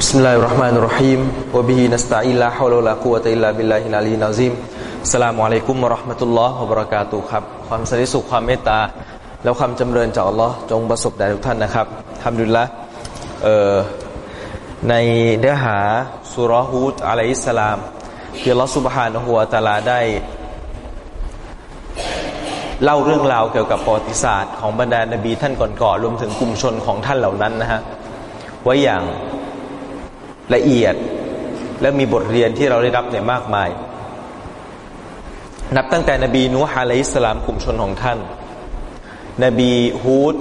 بسم الله الرحمن الرحيم وبه نستعين لا حول ولا قوة إلا بالله العلي العظيم السلام عليكم ورحمة الله وبركاته ครับ ความสันติสุขความเมตตา แล้วความจำเริญจากอัลลอฮ์จงประสบแด่ทุกท่านนะครับทำดุลละในเนื้อหาสุรฮูดอะลัยอิสลามที่อัลลอฮ์สุบฮานะฮูวะตาลาได้ เล่าเรื่องราวเกี่ยวกับประวัติศาสตร์ของบรรดานบีท่านก่อนๆรวมถึงกลุ่มชนของท่านเหล่านั้นนะฮะไว้อย่าง ละเอียด และมีบทเรียนที่เราได้รับเนี่ยมากมาย นับตั้งแต่นบีนูฮ์อะลัยฮิสลามกลุ่มชนของท่าน นบีฮูด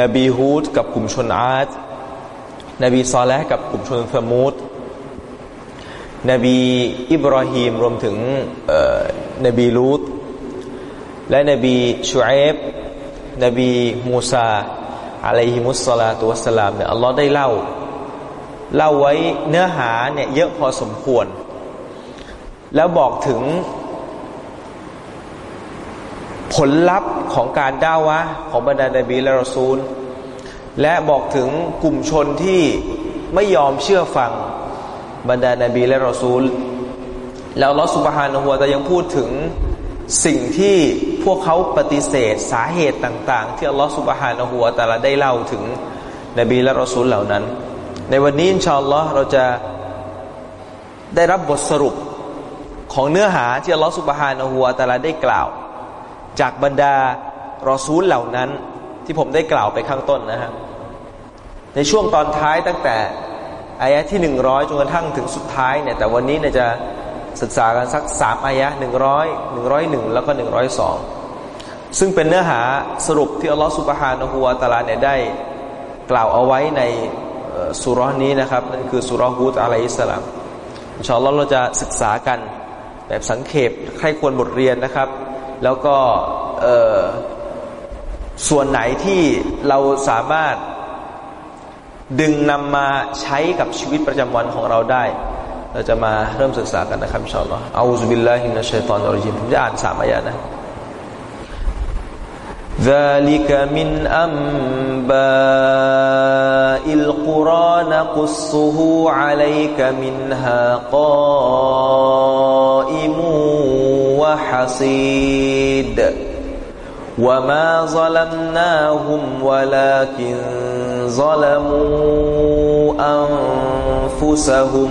นบีฮูดกับกลุ่มชนอาดนบีซอและกับกลุ่มชนสมูดนบีอิบราฮิมรวมถึงนบีลูตและนบีชูเอฟนบีมูซาอะลัยฮิมุสสลาตุวสลามเนี่ยอัลลอฮ์ได้เล่า เล่าไว้เนื้อหาเนี่ยเยอะพอสมควร แล้วบอกถึง ผลลัพธ์ของการด่าวะของบรรดานบีและรอซูล และบอกถึงกลุ่มชนที่ไม่ยอมเชื่อฟังบรรดานบีและรอซูล แล้วลอสุบฮานหัวแต่ยังพูดถึงสิ่งที่พวกเขาปฏิเสธสาเหตุต่าง ๆ ที่อัลลอฮฺสุบฮานะหัวแต่ละได้เล่าถึงนบีและรอซูลเหล่านั้น ในวันนี้อินชาอัลลอฮ์เราจะได้รับบทสรุปของเนื้อหาที่อัลลอฮฺสุบฮานะฮูวาตาลาได้กล่าว จากบรรดารอซูลเหล่านั้นที่ผมได้กล่าวไปข้างต้นนะฮะในช่วงตอนท้ายตั้งแต่อายะที่หนึ่งร้อยจนกระทั่งถึงสุดท้ายเนี่ยแต่วันนี้เนี่ยจะศึกษากันสักสามอายะหนึ่งร้อยหนึ่งร้อยหนึ่งแล้วก็หนึ่งร้อยสองซึ่งเป็นเนื้อหาสรุปที่อัลลอฮฺสุบฮานะฮูวาตาลาเนี่ยได้กล่าวเอาไว้ใน สุรนี้นะครับนั่นคือสุรฮูดอะลัยฮิสสลามอินชาอัลลอฮ์เราจะศึกษากันแบบสังเขปใครควรบทเรียนนะครับ แล้วก็ส่วนไหนที่เราสามารถดึงนำมาใช้กับชีวิตประจำวันของเราได้ เราจะมาเริ่มศึกษากันนะครับอินชาอัลลอฮ์อาอุบิลลาฮิมินัชชัยตอนอรจิมผมจะอ่านสามอายะนะ ذلك من أنباء القرى نقصه عليك منها قائم وحصيد وما ظلمناهم ولكن ظلموا أنفسهم.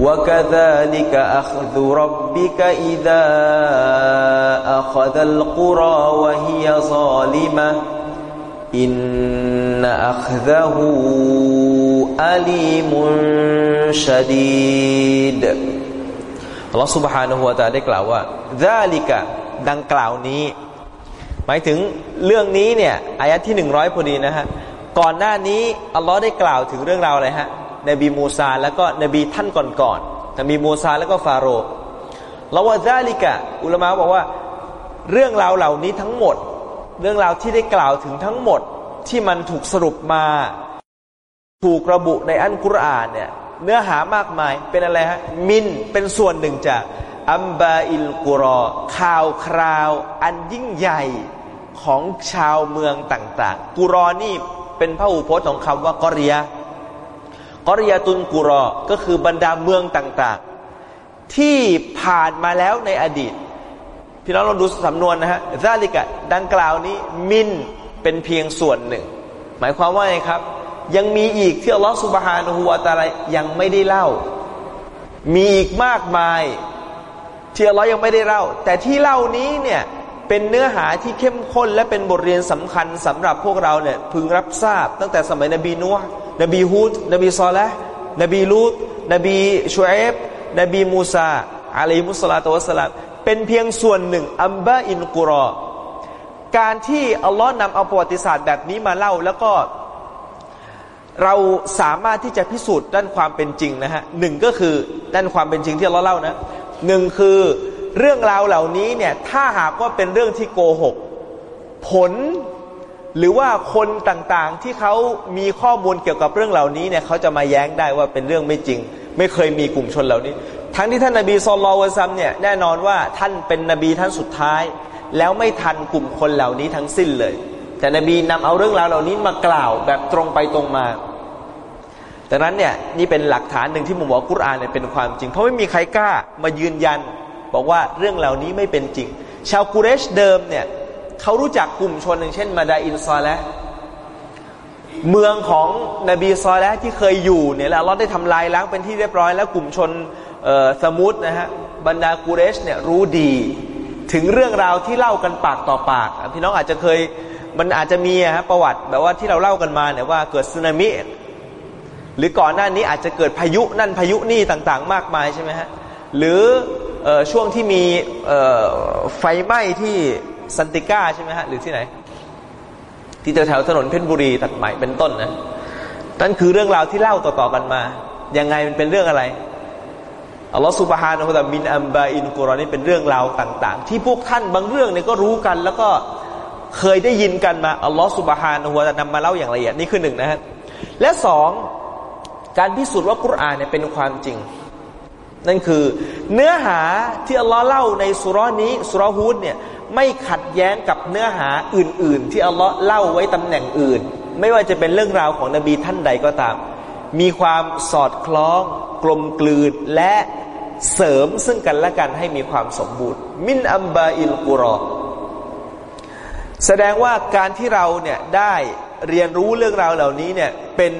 وكذلك أخذ ربك إذا أخذ القرى وهي ظالمة إن أخذه أليم شديد อัลลอฮฺ سبحانه และ تعالى ได้กล่าวว่า ذلك ดังกล่าวนี้ หมายถึงเรื่องนี้เนี่ยอายะที่หนึ่งร้อยพอดีนะฮะ ก่อนหน้านี้อัลลอฮ์ได้กล่าวถึงเรื่องราวอะไรฮะ นบีมูซาแล้วก็นบีท่านก่อนๆนบีมูซาแล้วก็ฟาโรห์เราว่าซาลิกะอุลามะบอกว่าเรื่องราวเหล่านี้ทั้งหมด เรื่องราวที่ได้กล่าวถึงทั้งหมดที่มันถูกสรุปมา ถูกระบุในอันกุรอานเนี่ยเนื้อหามากมายเป็นอะไรฮะมินเป็นส่วนหนึ่งจากอัมบาอิลกุรอข่าวคราวอันยิ่งใหญ่ของชาวเมืองต่าง ๆ กุรอนี่เป็นพระอุปโภคของคำว่ากอริย กอริยาตุนกุรอ ก็คือบรรดาเมืองต่าง ๆ ที่ผ่านมาแล้วในอดีต พี่น้องเราดูสำนวนนะฮะซาลิกะดังกล่าวนี้มินเป็นเพียงส่วนหนึ่ง หมายความว่าไงครับ ยังมีอีกที่อัลลอฮฺسبحانه وتعالىยังไม่ได้เล่า มีอีกมากมายที่อัลลอฮ์ยังไม่ได้เล่า แต่ที่เล่านี้เนี่ยเป็นเนื้อหาที่เข้มข้นและเป็นบทเรียนสำคัญสำหรับพวกเราเนี่ยพึงรับทราบตั้งแต่สมัยนบีนูห์ นบีฮูดนบีซอและห์และนบีลูตนบีชุอัยบ์นบีมูซาعليهم الصلاة والسلامเป็นเพียงส่วนหนึ่งأنباء القرىการที่อัลลอฮ์นำเอาประวัติศาสตร์แบบนี้มาเล่าแล้วก็เราสามารถที่จะพิสูจน์ด้านความเป็นจริงนะฮะหนึ่งก็คือด้านความเป็นจริงที่เราเล่านะหนึ่งคือเรื่องราวเหล่านี้เนี่ยถ้าหากว่าเป็นเรื่องที่โกหก ผล หรือว่าคนต่างๆที่เขามีข้อมูลเกี่ยวกับเรื่องเหล่านี้เนี่ยเขาจะมาแย้งได้ว่าเป็นเรื่องไม่จริง ไม่เคยมีกลุ่มชนเหล่านี้ ทั้งที่ท่านนาบีซอลลอวะซัมเนี่ยแน่นอนว่าท่านเป็นนบีท่านสุดท้าย แล้วไม่ทันกลุ่มคนเหล่านี้ทั้งสิ้นเลย แต่นบีนำเอาเรื่องราวเหล่านี้มากล่าวแบบตรงไปตรงมาดังนั้นเนี่ยนี่เป็นหลักฐานหนึ่งที่มุมบอกกุรอานเนี่ยเป็นความจริง เพราะไม่มีใครกล้ามายืนยัน บอกว่าเรื่องเหล่านี้ไม่เป็นจริง ชาวกุเรชเดิมเนี่ย เขารู้จักกลุ่มชนหนึ่งเช่นมาดาอินซอและเมืองของนบีซอและที่เคยอยู่เนี่ยแล้วเราได้ทำลายล้างเป็นที่เรียบร้อยแล้วกลุ่มชนสมุทนะฮะบรรดากูเรชเนี่ยรู้ดีถึงเรื่องราวที่เล่ากันปากต่อปากพี่น้องอาจจะเคยมันอาจจะมีฮะประวัติแบบว่าที่เราเล่ากันมาเนี่ยว่าเกิดสึนามิหรือก่อนหน้านี้อาจจะเกิดพายุนั่นพายุนี่ต่างๆ มากมายใช่ไหมฮะหรือช่วงที่มีไฟไหม้ที่ ซันติก้าใช่ไหมฮะหรือที่ไหน ที่แถวถนนเพชรบุรีตัดใหม่เป็นต้นนะนั่นคือเรื่องราวที่เล่าต่อๆกันมา ยังไงมันเป็นเรื่องอะไรอัลลอฮฺสุบฮานะฮุตะมินอัมบาอินกุรอนี่เป็นเรื่องราวต่าง ๆ ที่พวกท่านบางเรื่องเนี่ยก็รู้กัน แล้วก็เคยได้ยินกันมาอัลลอฮฺสุบฮานะฮุตะนำมาเล่าอย่างละเอียดนี่คือหนึ่งนะฮะและสองการพิสูจน์ว่ากุรอานเนี่ยเป็นความจริง นั่นคือเนื้อหาที่อัลลอฮ์เล่าในสุรานี้สุรฮูดเนี่ยไม่ขัดแย้งกับเนื้อหาอื่น ๆ ที่อัลลอฮ์เล่าไว้ตำแหน่งอื่น ไม่ว่าจะเป็นเรื่องราวของนบีท่านใดก็ตาม มีความสอดคล้องกลมกลืนและเสริมซึ่งกันและกันให้มีความสมบูรณ์ มินอัมบาอิลกุรอแสดงว่าการที่เราเนี่ยได้เรียนรู้เรื่องราวเหล่านี้เนี่ยเป็น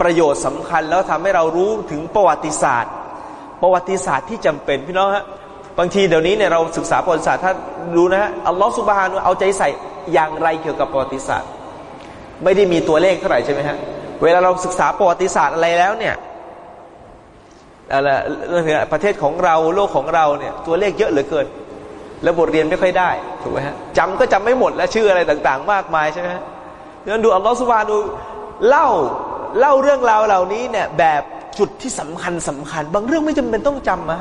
ประโยชน์สำคัญแล้วทำให้เรารู้ถึงประวัติศาสตร์ ประวัติศาสตร์ที่จำเป็นพี่น้องฮะบางทีเดี๋ยวนี้เนี่ยเราศึกษาประวัติศาสตร์ถ้ารู้นะฮะอัลลอฮฺสุบฮานุเอาใจใส่อย่างไรเกี่ยวกับประวัติศาสตร์ ไม่ได้มีตัวเลขเท่าไหร่ใช่ไหมฮะเวลาเราศึกษาประวัติศาสตร์อะไรแล้วเนี่ยอะไรประเทศของเราโลกของเราเนี่ยตัวเลขเยอะเหลือเกิน แล้วบทเรียนไม่ค่อยได้ถูกไหมฮะจำก็จำไม่หมดและชื่ออะไรต่าง ๆ มากมายใช่ไหมฮะดังนั้นดูอัลลอฮฺสุบฮานุเล่าเล่าเรื่องราวเหล่านี้เนี่ยแบบ จุดที่สำคัญสำคัญ บางเรื่องไม่จำเป็นต้องจำนะ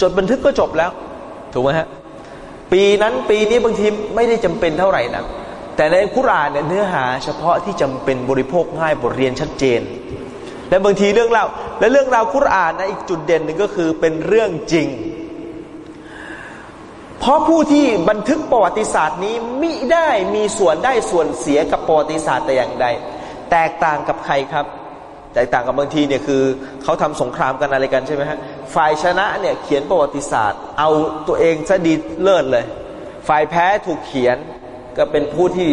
จดบันทึกก็จบแล้ว ถูกไหมฮะปีนั้นปีนี้บางทีไม่ได้จำเป็นเท่าไหร่นะแต่ในคุรานเนี่ยเนื้อหาเฉพาะที่จำเป็นบริโภคง่ายบทเรียนชัดเจน และบางทีเรื่องเล่าและเรื่องราวคุรานนะอีกจุดเด่นหนึ่งก็คือเป็นเรื่องจริง เพราะผู้ที่บันทึกประวัติศาสตร์นี้มิได้มีส่วนได้ส่วนเสียกับประวัติศาสตร์แต่อย่างใด แตกต่างกับใครครับ แตกต่างกับบางทีเนี่ยคือเขาทำสงครามกันอะไรกันใช่ไหมฮะฝ่ายชนะเนี่ยเขียนประวัติศาสตร์ เอาตัวเองซะดีเลิศเลย ฝ่ายแพ้ถูกเขียนก็เป็นผู้ที่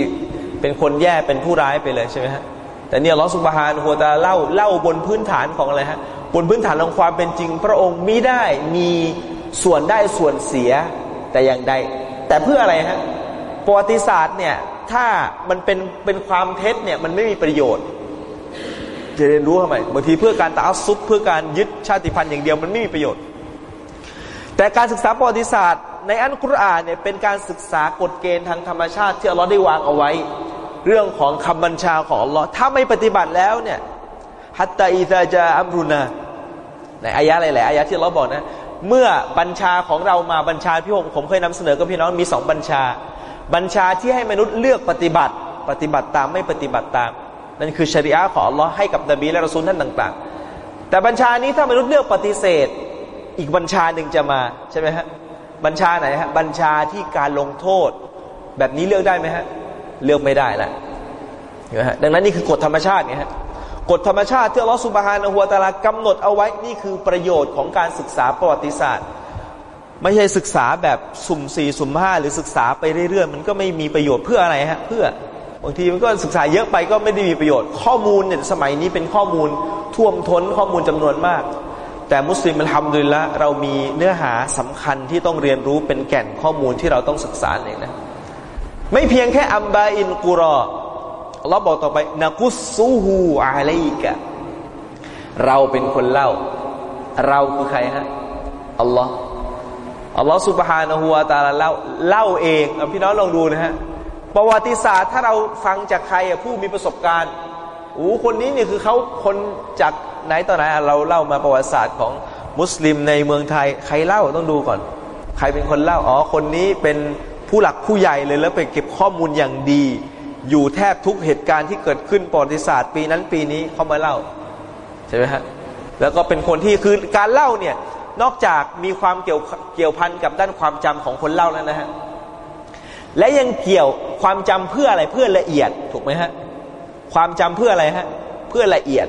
เป็นคนแย่เป็นผู้ร้ายไปเลยใช่ไหมฮะแต่เนี่ยลอสุบฮานหัวตาเล่าเล่าบนพื้นฐานของอะไรฮะบนพื้นฐานของความเป็นจริง พระองค์มิได้มีส่วนได้ส่วนเสียแต่อย่างใด แต่เพื่ออะไรฮะประวัติศาสตร์เนี่ยถ้ามันเป็นเป็นความเท็จเนี่ยมันไม่มีประโยชน์ จะเรียนรู้ทำไมบางทีเพื่อการตาซุปเพื่อการยึดชาติพันธุ์อย่างเดียวมันไม่มีประโยชน์ แต่การศึกษาประวัติศาสตร์ ในอันกุรอานเนี่ยเป็นการศึกษากฎเกณฑ์ทางธรรมชาติที่อัลลอฮ์ได้วางเอาไว้ เรื่องของคำบัญชาของอัลลอฮ์ถ้าไม่ปฏิบัติแล้วเนี่ยฮัตตาอิซาจาอัมรุนาในอายะอะไรหลายอายะที่เราบอกนะ เมื่อบัญชาของเรามาบัญชาพี่ผมผมเคยนำเสนอกับพี่น้องมีสองบัญชา บัญชาที่ให้มนุษย์เลือกปฏิบัติ ปฏิบัติตามไม่ปฏิบัติตาม นั่นคือชริอะของอัลลอฮ์ให้กับนบีและรอซูลท่านต่าง ๆ แต่บัญชานี้ถ้ามนุษย์เลือกปฏิเสธ อีกบัญชาหนึ่งจะมาใช่ไหมฮะบัญชาไหนฮะบัญชาที่การลงโทษ แบบนี้เลือกได้ไหมฮะเลือกไม่ได้ละนไหมฮะดังนั้นนี่คือกฎธรรมชาติไงฮะกฎธรรมชาติที่อัลลอฮฺสุบฮานะฮัวตาลากำหนดเอาไว้นี่คือประโยชน์ของการศึกษาประวัติศาสตร์ ไม่ใช่ศึกษาแบบสุ่มสี่สุ่มห้าหรือศึกษาไปเรื่อยๆ มันก็ไม่มีประโยชน์เพื่ออะไรฮะเพื่อ บางทีมันก็ศึกษาเยอะไปก็ไม่ได้มีประโยชน์ ข้อมูลเนี่ยสมัยนี้เป็นข้อมูลท่วมท้นข้อมูลจำนวนมาก แต่มุสลิมมันทำด้วยละเรามีเนื้อหาสำคัญที่ต้องเรียนรู้เป็นแก่นข้อมูลที่เราต้องศึกษาเองนะไม่เพียงแค่อัมบาอินกุรอเราบอกต่อไปนักุซูฮูอาลัยกะเราเป็นคนเล่า เราคือใครฮะอัลลอฮ์อัลลอฮฺสุบฮานะฮูวาตาลาเล่าเล่าเองพี่น้องลองดูนะฮะ ประวัติศาสตร์ถ้าเราฟังจากใครผู้มีประสบการณ์โอ้คนนี้เนี่ยคือเขาคนจากไหนต่อไหนเราเล่ามาประวัติศาสตร์ของมุสลิมในเมืองไทย ใครเล่าต้องดูก่อน ใครเป็นคนเล่าอ๋อคนนี้เป็นผู้หลักผู้ใหญ่เลยแล้วไปเก็บข้อมูลอย่างดี อยู่แทบทุกเหตุการณ์ที่เกิดขึ้นประวัติศาสตร์ ปีนั้นปีนี้เขามาเล่าใช่ไหมฮะแล้วก็เป็นคนที่คือการเล่าเนี่ยนอกจากมีความเกี่ยวเกี่ยวพันกับด้านความจำของคนเล่าแล้วนะฮะ และยังเกี่ยวความจำเพื่ออะไรเพื่อละเอียดถูกไหมฮะความจำเพื่ออะไรฮะเพื่อละเอียด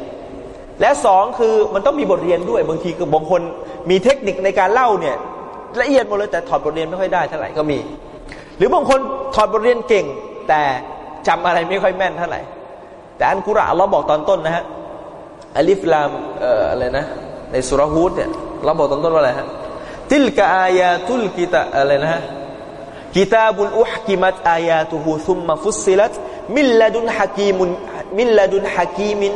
และสองคือมันต้องมีบทเรียนด้วยบางทีกับบางคนมีเทคนิคในการเล่าเนี่ยละเอียดหมดเลยแต่ถอดบทเรียนไม่ค่อยได้เท่าไหร่ก็มี หรือบางคนถอดบทเรียนเก่ง แต่จำอะไรไม่ค่อยแม่นเท่าไหร่ แต่อัลกุรอานเราบอกตอนต้นนะฮะألف لامเอ่ออะไรนะ ในซูเราะฮฺฮูดเนี่ยเราบอกตอนต้นว่าอะไรฮะتلك آيات الكتابอะไรนะฮะ กิตาบุลอุฮกิมัตอายาตุฮูซุมมาฟุสิลัตมิลลดุนฮะกีมุนมิลลดุนฮะกีมิน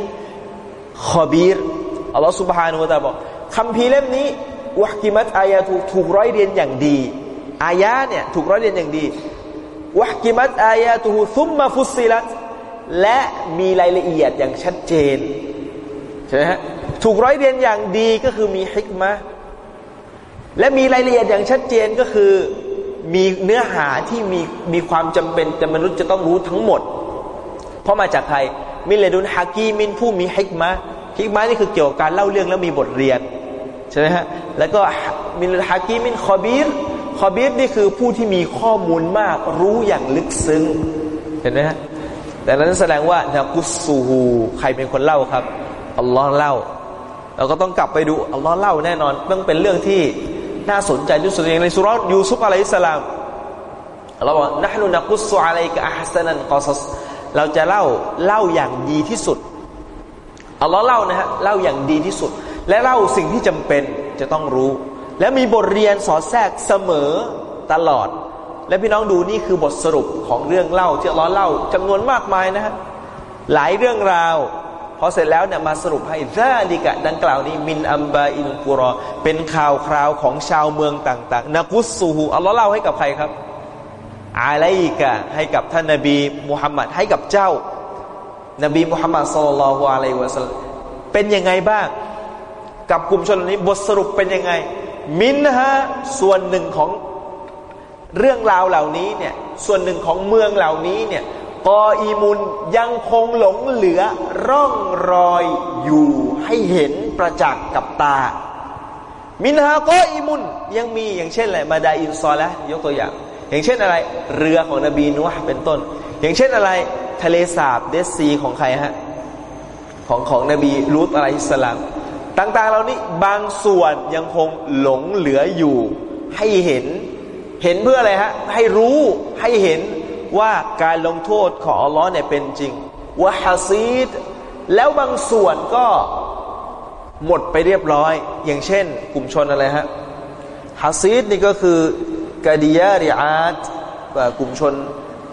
ขบีรอัลลอฮฺ سبحانه และ تعالى บอกคำพีเล่มนี้อุฮกิมัตอายาถูกถูกร้อยเรียนอย่างดีอายาเนี่ยถูกร้อยเรียนอย่างดีอุฮกิมัตอายาตูซุมมาฟุสิลัตและมีรายละเอียดอย่างชัดเจนใช่ไหมฮะถูกร้อยเรียนอย่างดีก็คือมีฮิกมะและมีรายละเอียดอย่างชัดเจนก็คือ มีเนื้อหาที่มีมีความจำเป็นแต่มนุษย์จะต้องรู้ทั้งหมด เพราะมาจากใครمن لدن حكيمผู้มีฮิกมะฮิกมะนี่คือเกี่ยวกับการเล่าเรื่องแล้วมีบทเรียนใช่ไหมฮะแล้วก็من حكيم خبير خبيرนี่คือผู้ที่มีข้อมูลมากรู้อย่างลึกซึ้งเห็นไหมฮะแต่นั้นแสดงว่าنقصهใครเป็นคนเล่าครับอัลลอฮ์เล่าเราก็ต้องกลับไปดูอัลลอฮ์เล่าแน่นอนต้องเป็นเรื่องที่ น่าสนใจที่สุดในซูเราะฮฺยูซุฟ عليه السلامเราบอกนะฮนุนักุสุอะลัยกะอัฮสันันกอซัสเราจะเล่าเล่าอย่างดีที่สุดอัลลอฮ์เล่านะฮะเล่าอย่างดีที่สุด และเล่าสิ่งที่จำเป็นจะต้องรู้ และมีบทเรียนสอดแทรกเสมอตลอด และพี่น้องดูนี่คือบทสรุปของเรื่องเล่าที่อัลลอฮ์เล่าจำนวนมากมายนะฮะหลายเรื่องราว พอเสร็จแล้วเนี่ยมาสรุปให้ซาดิกะดังกล่าวนี้มินอัมบาอินกุรอเป็นข่าวคราวของชาวเมืองต่าง ๆนักุสซูฮูอัลลอฮ์เล่าให้กับใครครับอาลัยกะให้กับท่านนบีมุฮัมมัดให้กับเจ้า นบีมุฮัมมัดสุลลัลฮุอะลัยวะสัลลัมเป็นยังไงบ้าง กับกลุ่มชนนี้บทสรุปเป็นยังไง มินฮะส่วนหนึ่งของเรื่องราวเหล่านี้เนี่ยส่วนหนึ่งของเมืองเหล่านี้เนี่ย กออีมุนยังคงหลงเหลือร่องรอยอยู่ให้เห็นประจักษ์กับตา มินฮากออีมุนยังมีอย่างเช่นอะไรมาดาอินซอละยกตัวอย่าง อย่างเช่นอะไร เรือของนบีนุฮ์เป็นต้น อย่างเช่นอะไรทะเลสาบเดซีของใครฮะของของนบีรูตอะลัยฮิสลามต่างๆเหล่านี้บางส่วนยังคงหลงเหลืออยู่ ให้เห็นเห็นเพื่ออะไรฮะให้รู้ให้เห็น ว่าการลงโทษของอัลลอฮ์เนี่ยเป็นจริงวะฮัซีดแล้วบางส่วนก็หมดไปเรียบร้อย อย่างเช่น กลุ่มชนอะไรฮะฮัซีดนี่ก็คือกาดิยาริอาตกลุ่มชน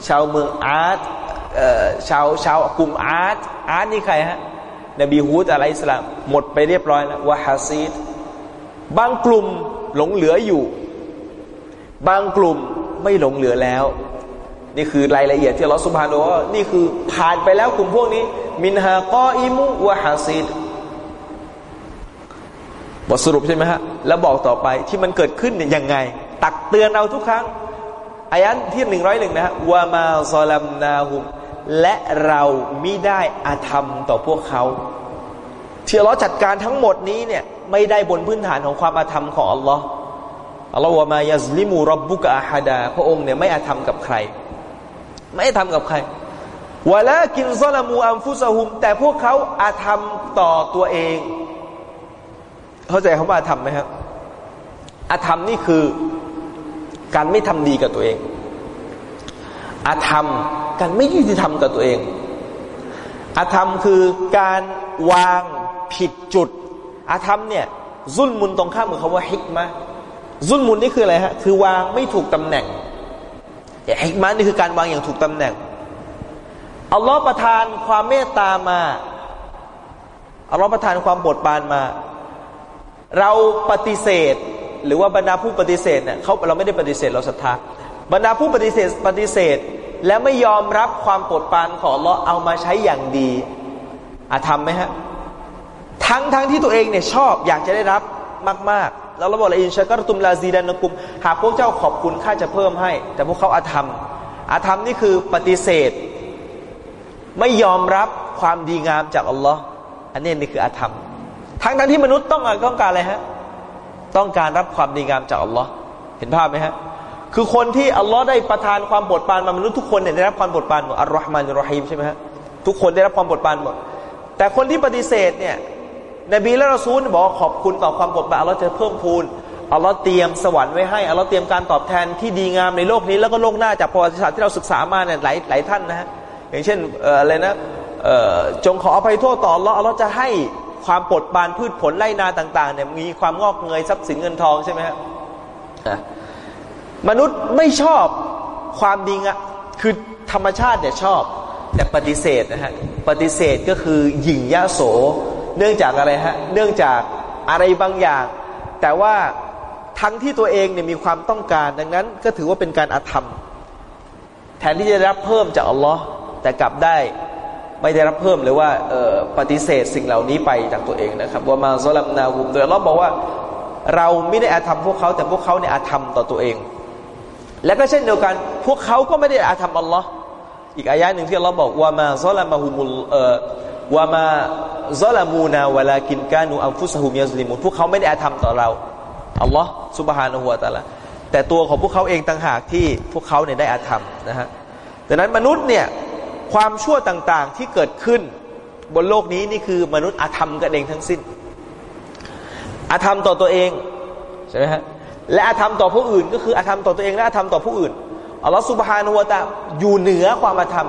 ชาวเมืองอาร์ตชาวชาวกลุ่มอาร์ตอาร์ตนี่ใครฮะนบีฮูดอะลัยสลามหมดไปเรียบร้อยแล้ววะฮัซีดบางกลุ่มหลงเหลืออยู่ บางกลุ่มไม่หลงเหลือแล้ว นี่คือรายละเอียดที่เราสุภาโนว่านี่คือผ่านไปแล้วกลุ่มพวกนี้ มินฮากออิมุวะฮาซิดบทสรุปใช่ไหมฮะ แล้วบอกต่อไปที่มันเกิดขึ้นเนี่ยยังไง ตักเตือนเราทุกครั้งอายันที่หนึ่งร้อยหนึ่งนะฮะวามาซอลัมนาหุม และเราไม่ได้อาธรรมต่อพวกเขาที่เราจัดการทั้งหมดนี้เนี่ยไม่ได้บนพื้นฐานของความอาธรรมของอัลลอฮ์อัลลอฮ์วามายัซลิมูรับบุกอาฮดา พระองค์เนี่ยไม่อาธรรมกับใคร ไม่ทำกับใครวะละกินซอลามูอัมฟุซาฮุม แต่พวกเขาอาธรรมต่อตัวเอง เข้าใจคำว่าอาธรรมไหมครับอาธรรมนี่คือการไม่ทำดีกับตัวเอง อาธรรมการไม่ยุติธรรมกับตัวเอง อาธรรมคือการวางผิดจุด อาธรรมเนี่ยซุ่นมุนตรงข้ามกับคำว่าฮิกมะซุ่นมุนนี่คืออะไรฮะ คือวางไม่ถูกตำแหน่ง ฮิกมานี่คือการวางอย่างถูกตำแหน่งอัลลอฮ์ประทานความเมตตามาอัลลอฮ์ประทานความบดบานมา เราปฏิเสธ หรือว่าบรรดาผู้ปฏิเสธเนี่ยเขาเราไม่ได้ปฏิเสธเราศรัทธาบรรดาผู้ปฏิเสธปฏิเสธ และไม่ยอมรับความโปรดปรานของอัลลอฮ์เอามาใช้อย่างดีอาทำไหมฮะทั้งทั้งที่ตัวเองเนี่ยชอบอยากจะได้รับมาก ๆ แล้วเราบอกเลยอินชากรตุมลาซีดานกุม หากพวกเจ้าขอบคุณข้าจะเพิ่มให้ แต่พวกเขาอาธรรม อาธรรมนี่คือปฏิเสธ ไม่ยอมรับความดีงามจากอัลลอฮ์อันนี้นี่คืออาธรรม ทั้งนั้นที่มนุษย์ต้องต้องการอะไรฮะ ต้องการรับความดีงามจากอัลลอฮ์เห็นภาพไหมฮะ คือคนที่อัลลอฮ์ได้ประทานความโปรดปรานมามนุษย์ทุกคนเนี่ยได้รับความโปรดปรานหมดอัลลอฮ์มานรอฮีมใช่ไหมฮะ ทุกคนได้รับความโปรดปรานหมด แต่คนที่ปฏิเสธเนี่ย นบีและรอซูลบอกขอบคุณต่อความโปรดปรานอัลลอฮ์จะเพิ่มพูนอัลลอฮ์เตรียมสวรรค์ไว้ให้อัลลอฮ์เตรียมการตอบแทนที่ดีงามในโลกนี้แล้วก็โลกหน้าจากประวัติศาสตร์ที่เราศึกษามาเนี่ยหลายหลายท่านนะฮะอย่างเช่นอะไรนะจงขออภัยโทษต่ออัลลอฮ์อัลลอฮ์จะให้ความปลดปานพืชผลไร่นาต่างๆเนี่ยมีความงอกเงยทรัพย์สินเงินทองใช่ไหมฮะมนุษย์ไม่ชอบความดีงะคือธรรมชาติเนี่ยชอบ แต่ปฏิเสธนะฮะปฏิเสธก็คือหยิ่งยะโส เนื่องจากอะไรฮะ เนื่องจากอะไรบางอย่าง แต่ว่าทั้งที่ตัวเองเนี่ยมีความต้องการ ดังนั้นก็ถือว่าเป็นการอาธรรม แทนที่จะรับเพิ่มจากอัลลอฮ์แต่กลับได้ไม่ได้รับเพิ่มหรือว่าปฏิเสธสิ่งเหล่านี้ไปจากตัวเองนะครับ ว่ามาซอลัมนาหุมโดยเราบอกว่าเราไม่ได้อาธรรมพวกเขาแต่พวกเขาเนี่ยอาธรรมต่อตัวเอง และก็เช่นเดียวกัน พวกเขาก็ไม่ได้อาธรรมอัลลอฮ์อีกอายะหนึ่งที่เราบอกว่ามาซอลามาหุมุล ว่ามาซอลามูนาวลากินกานูอัมฟุสฮุมยาสลิมุนพวกเขาไม่ได้อาธรรมต่อเราอัลลอฮ์สุบฮานะฮัวตาละแต่ตัวของพวกเขาเองต่างหากที่พวกเขาเนี่ยได้อาธรรมนะฮะดังนั้นมนุษย์เนี่ยความชั่วต่างๆที่เกิดขึ้นบนโลกนี้นี่คือมนุษย์อาธรรมกันเองทั้งสิ้น อาธรรมต่อตัวเองใช่ไหมฮะและอาธรรมต่อผู้อื่น ก็คืออาธรรมต่อตัวเองและอาธรรมต่อผู้อื่นอัลลอฮฺสุบฮานุวะตาอยู่เหนือความอาธรรม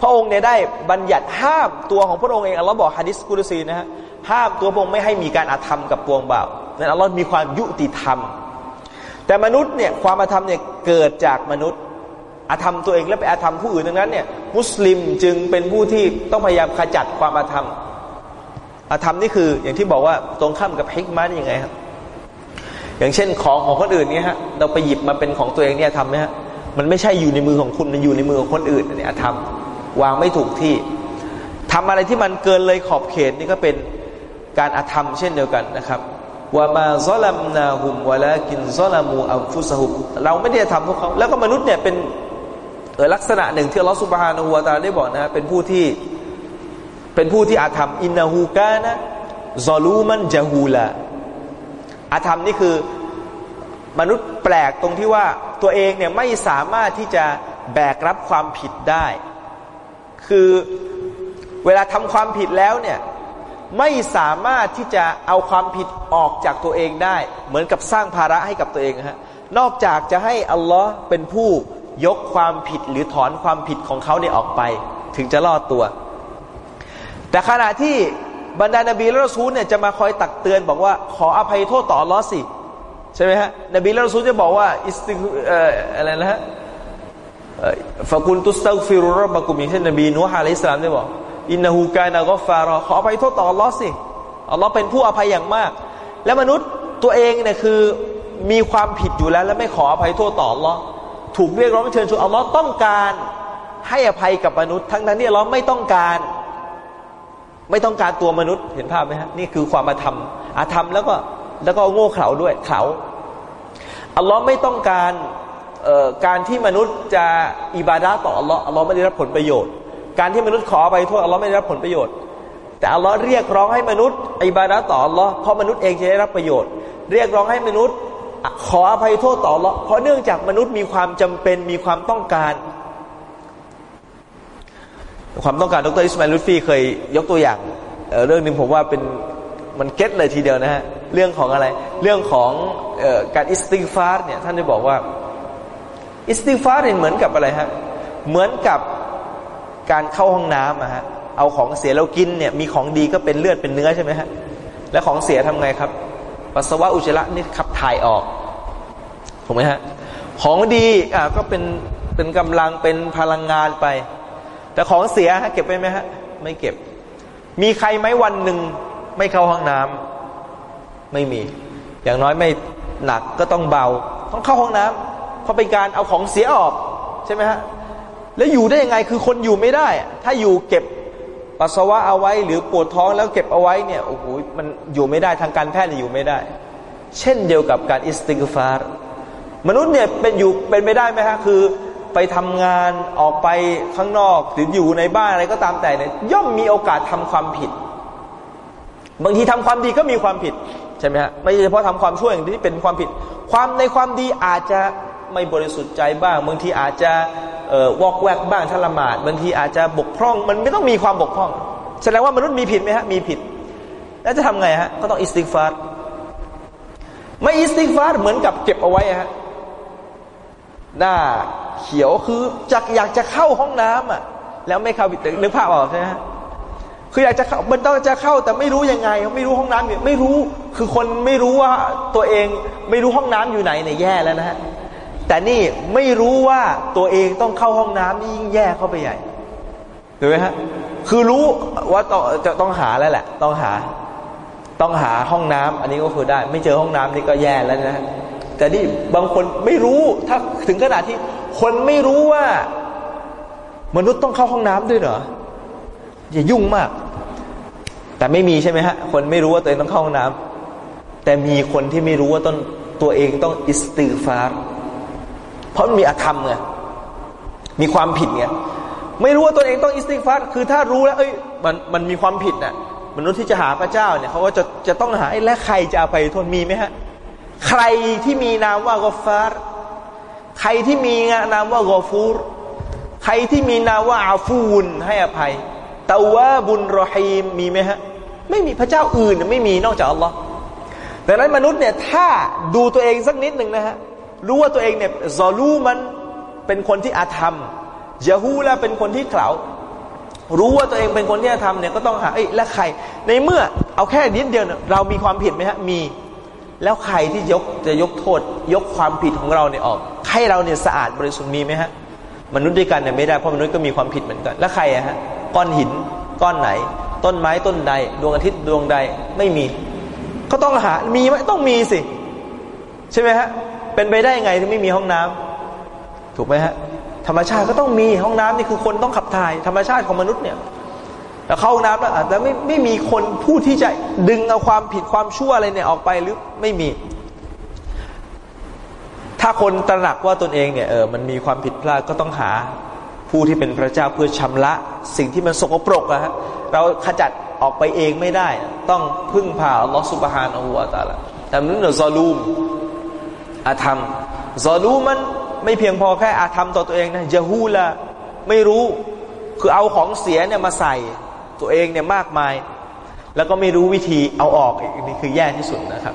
พระองค์เนี่ยได้บัญญัติห้ามตัวของพระองค์เองอัลลอฮ์บอกฮะดิษกุลซีนะฮะห้ามตัวพระองค์ไม่ให้มีการอาธรรมกับปวงบ่าวนั้นอัลลอฮ์มีความยุติธรรม แต่มนุษย์เนี่ยความอาธรรมเนี่ยเกิดจากมนุษย์ อาธรรมตัวเองและไปอาธรรมผู้อื่นดังนั้นเนี่ยมุสลิมจึงเป็นผู้ที่ต้องพยายามขจัดความอาธรรม อาธรรมนี่คืออย่างที่บอกว่าตรงข้ามกับฮิกมานี่ยังไงครับอย่างเช่นของของคนอื่นเนี่ยฮะเราไปหยิบมาเป็นของตัวเองเนี่ยทำไหมฮะมันไม่ใช่อยู่ในมือของคุณมันอยู่ในมือของคนอื่นเนี่ยทำ วางไม่ถูกที่ทำอะไรที่มันเกินเลยขอบเขตนี่ก็เป็นการอาธรรมเช่นเดียวกันนะครับว่ามาซอลัมนาหุมวะลากินซอลามูอัมฟุสฮุมเราไม่ได้ทำพวกเขา แล้วก็มนุษย์เนี่ยเป็นเออลักษณะหนึ่งที่ลอสุบฮานะฮูวาตาได้บอกนะเป็นผู้ที่เป็นผู้ที่อาธรรมอินนาฮูกานะซอลูมันจาฮูลาอาธรรมนี่คือมนุษย์แปลกตรงที่ว่าตัวเองเนี่ยไม่สามารถที่จะแบกรับความผิดได้ คือเวลาทำความผิดแล้วเนี่ยไม่สามารถที่จะเอาความผิดออกจากตัวเองได้ เหมือนกับสร้างภาระให้กับตัวเองฮะนอกจากจะให้อัลลอฮ์เป็นผู้ยกความผิดหรือถอนความผิดของเขาเนี่ยออกไป ถึงจะรอดตัว แต่ขณะที่บรรดานบีและรอซูลเนี่ยจะมาคอยตักเตือนบอกว่าขออภัยโทษต่ออัลลอฮ์สิ ใช่ไหมฮะนบีและรอซูลจะบอกว่าอิสติอะไรนะฮะ ฟะกุลตุสตักฟิรุรบะกุมอย่างเช่นนบีนูฮ์อะลัยสลามได้บอกอินนาฮูกานะกอฟารอขออภัยโทษต่ออัลลอฮ์สิอัลลอฮ์เป็นผู้อภัยอย่างมาก และมนุษย์ตัวเองเนี่ยคือมีความผิดอยู่แล้ว และไม่ขออภัยโทษต่ออัลลอฮ์ถูกเรียกร้องเชิญชวนอัลลอฮ์ต้องการให้อภัยกับมนุษย์ ทั้งนั้นที่อัลลอฮ์ไม่ต้องการ ไม่ต้องการตัวมนุษย์เห็นภาพไหมฮะนี่คือความอาธรรมอาธรรมแล้วก็แล้วก็โง่เขลาด้วยเขลาอัลลอฮ์ไม่ต้องการ การที่มนุษย์จะอิบาดาต่ออัลลอฮ์อัลลอฮ์ไม่ได้รับผลประโยชน์ การที่มนุษย์ขอไปโทษอัลลอฮ์ไม่ได้รับผลประโยชน์ แต่อัลลอฮ์เรียกร้องให้มนุษย์อิบาดะต่ออัลลอฮ์เพราะมนุษย์เองจะได้รับประโยชน์ เรียกร้องให้มนุษย์ขออภัยโทษต่ออัลลอฮ์เพราะเนื่องจากมนุษย์มีความจำเป็นมีความต้องการ ความต้องการดรอิสมาอิลุฟีเคยยกตัวอย่างเรื่องหนึ่งผมว่าเป็นมัน get เลยทีเดียวนะฮะเรื่องของอะไร เรื่องของอการอิสติกฟาร์เนี่ยท่านได้บอกว่า อิสติกฟาร์เนี่ยเหมือนกับอะไรฮะเหมือนกับการเข้าห้องน้ำอะฮะเอาของเสียเรากินเนี่ยมีของดีก็เป็นเลือดเป็นเนื้อใช่ไหมฮะแล้วของเสียทำไงครับ ปัสสาวะอุจจาระนี่ขับถ่ายออกถูกไหมฮะของดีอ่าก็เป็นเป็นกำลังเป็นพลังงานไป แต่ของเสียฮะเก็บไปไหมฮะไม่เก็บ มีใครไหมวันหนึ่งไม่เข้าห้องน้ำไม่มี อย่างน้อยไม่หนักก็ต้องเบา ต้องเข้าห้องน้ำ เพราะเป็นการเอาของเสียออกใช่ไหมฮะแล้วอยู่ได้ยังไงคือคนอยู่ไม่ได้ ถ้าอยู่เก็บปัสสาวะเอาไว้ หรือปวดท้องแล้วเก็บเอาไว้เนี่ยโอ้โหมันอยู่ไม่ได้ทางการแพทย์อยู่ไม่ได้ เช่นเดียวกับการอิสติกฟารมนุษย์เนี่ยเป็นอยู่เป็นไม่ได้ไหมฮะคือไปทำงานออกไปข้างนอกหรืออยู่ในบ้านอะไรก็ตามแต่เนี่ยย่อมมีโอกาสทำความผิด บางทีทำความดีก็มีความผิดใช่ไหมฮะไม่เฉพาะทำความชั่วอย่างที่เป็นความผิด ความในความดีอาจจะ ไม่บริสุทธิ์ใจบ้าง บางทีอาจจะวอกแวกบ้างถ้าละหมาด บางทีอาจจะบกพร่อง มันไม่ต้องมีความบกพร่อง แสดงว่ามนุษย์มีผิดไหมฮะ มีผิด แล้วจะทำไงฮะ ก็ต้องอิสติกฟาร์ไม่อิสติกฟาร์เหมือนกับเก็บเอาไว้ฮะ หน้าเขียวคือจักอยากจะเข้าห้องน้ำอะ แล้วไม่เข้านึกภาพออกใช่ไหมฮะคืออยากจะเข้ามันต้องจะเข้าแต่ไม่รู้ยังไง ไม่รู้ห้องน้ำอยู่ไม่รู้ คือคนไม่รู้ว่าตัวเองไม่รู้ห้องน้ำอยู่ไหนเนี่ยแย่แล้วนะฮะ แต่นี่ไม่รู้ว่าตัวเองต้องเข้าห้องน้ำนี่ยิ่งแย่เข้าไปใหญ่ถูกไหมฮะคือรู้ว่าต้องจะต้องหาแล้วแหละ ต้องหา ต้องหาห้องน้ำอันนี้ก็คือได้ ไม่เจอห้องน้ำนี่ก็แย่แล้วนะแต่นี่บางคนไม่รู้ถ้าถึงขนาดที่คนไม่รู้ว่า มนุษย์ต้องเข้าห้องน้ำด้วยเหรออย่ายุ่งมาก แต่ไม่มีใช่ไหมฮะ คนไม่รู้ว่าตัวเองต้องเข้าห้องน้ำแต่มีคนที่ไม่รู้ว่าต้นตัวเองต้องอิสติฟาร์ เพราะมันมีอธรรมไงมีความผิดไงไม่รู้ว่าตัวเองต้องอิสติฟารคือถ้ารู้แล้วเอ้ยมันมันมีความผิดน่ะมนุษย์ที่จะหาพระเจ้าเนี่ยเขาก็จะจะต้องหาและใครจะอภัยโทษมีไหมฮะใครที่มีนามว่ากอฟาร์ใครที่มีนามว่ากอฟูรใครที่มีนามว่าอาฟูนให้อภัยตาว่าบุญรอฮีมมีไหมฮะไม่มีพระเจ้าอื่นไม่มีนอกจากอัลลอฮ์ดังนั้นมนุษย์เนี่ยถ้าดูตัวเองสักนิดหนึ่งนะฮะ รู้ว่าตัวเองเนี่ยซอลูมันเป็นคนที่อาธรรมยะฮูละเป็นคนที่เข่ารู้ว่าตัวเองเป็นคนที่อาธรรมเนี่ยก็ต้องหาเอ้ยแล้วใคร ในเมื่อเอาแค่นิดเดียวเนี่ยเรามีความผิดไหมฮะมี แล้วใครที่ยกจะยกโทษ ยกความผิดของเราเนี่ยออกให้เราเนี่ยสะอาดบริสุทธิ์มีไหมฮะมนุษย์ด้วยกันเนี่ยไม่ได้เพราะมนุษย์ก็มีความผิดเหมือนกัน แล้วใครอะฮะก้อนหินก้อนไหน ต้นไม้ต้นใด ดวงอาทิตย์ดวงใดไม่มี ก็ต้องหามีไหมต้องมีสิ ใช่ไหมฮะ เป็นไปได้ไงที่ไม่มีห้องน้ำถูกไหมฮะธรรมชาติก็ต้องมีห้องน้ำนี่คือคนต้องขับถ่าย ธรรมชาติของมนุษย์เนี่ยแล้วเข้าห้องน้ำแล้วแต่ไม่ไม่มีคนผู้ที่จะดึงเอาความผิดความชั่วอะไรเนี่ยออกไปหรือไม่มี ถ้าคนตระหนักว่าตนเองเนี่ยเออมันมีความผิดพลาดก็ต้องหาผู้ที่เป็นพระเจ้าเพื่อชำระสิ่งที่มันสกปรกอะฮะเราขจัดออกไปเองไม่ได้ ต้องพึ่งพาอัลลอฮฺสุบฮานาอูวาตาละแต่นั้นเราซอลูม อาธรรมซอลูมันไม่เพียงพอแค่อาธรรมต่อตัวเองนะยะฮูละไม่รู้คือเอาของเสียเนี่ยมาใส่ตัวเองเนี่ยมากมาย แล้วก็ไม่รู้วิธีเอาออกนี่คือแย่ที่สุดนะครับ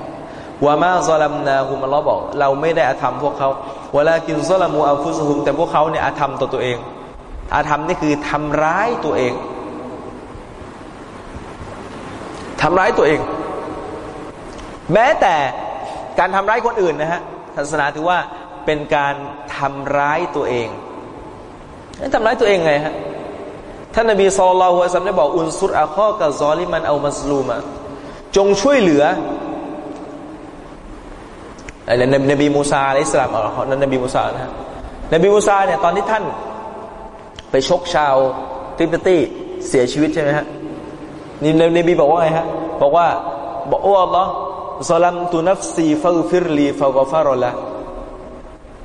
วามาซอลัมนาคุมอัลลอฮ์บอก เราไม่ได้อาธรรมพวกเขาเวลากินซอลามูอัลฟุซุฮุมแต่พวกเขาเนี่ยอาธรรมต่อตัวเอง อาธรรมนี่คือทำร้ายตัวเองทำร้ายตัวเอง แม้แต่การทำร้ายคนอื่นนะฮะ ศาสนาถือว่าเป็นการทำร้ายตัวเองทำร้ายตัวเองไงฮะท่านนบีสุลต่านฮ์สัมได้บอกอุนซุรอาข้อกับซอลิมันเอามัสลูมาจงช่วยเหลืออะนบีมูซาอะลัยสลามอ๋อนั่นนบีมูซานะนบีมูซาเนี่ยตอนที่ท่านไปชกชาวติปตี้เสียชีวิตใช่ไหมฮะนี่นบีบอกว่าไงฮะ บอกว่าบอกโอ้อัลลอฮ์ ظلمت نفسي فاغفر لي فغفر له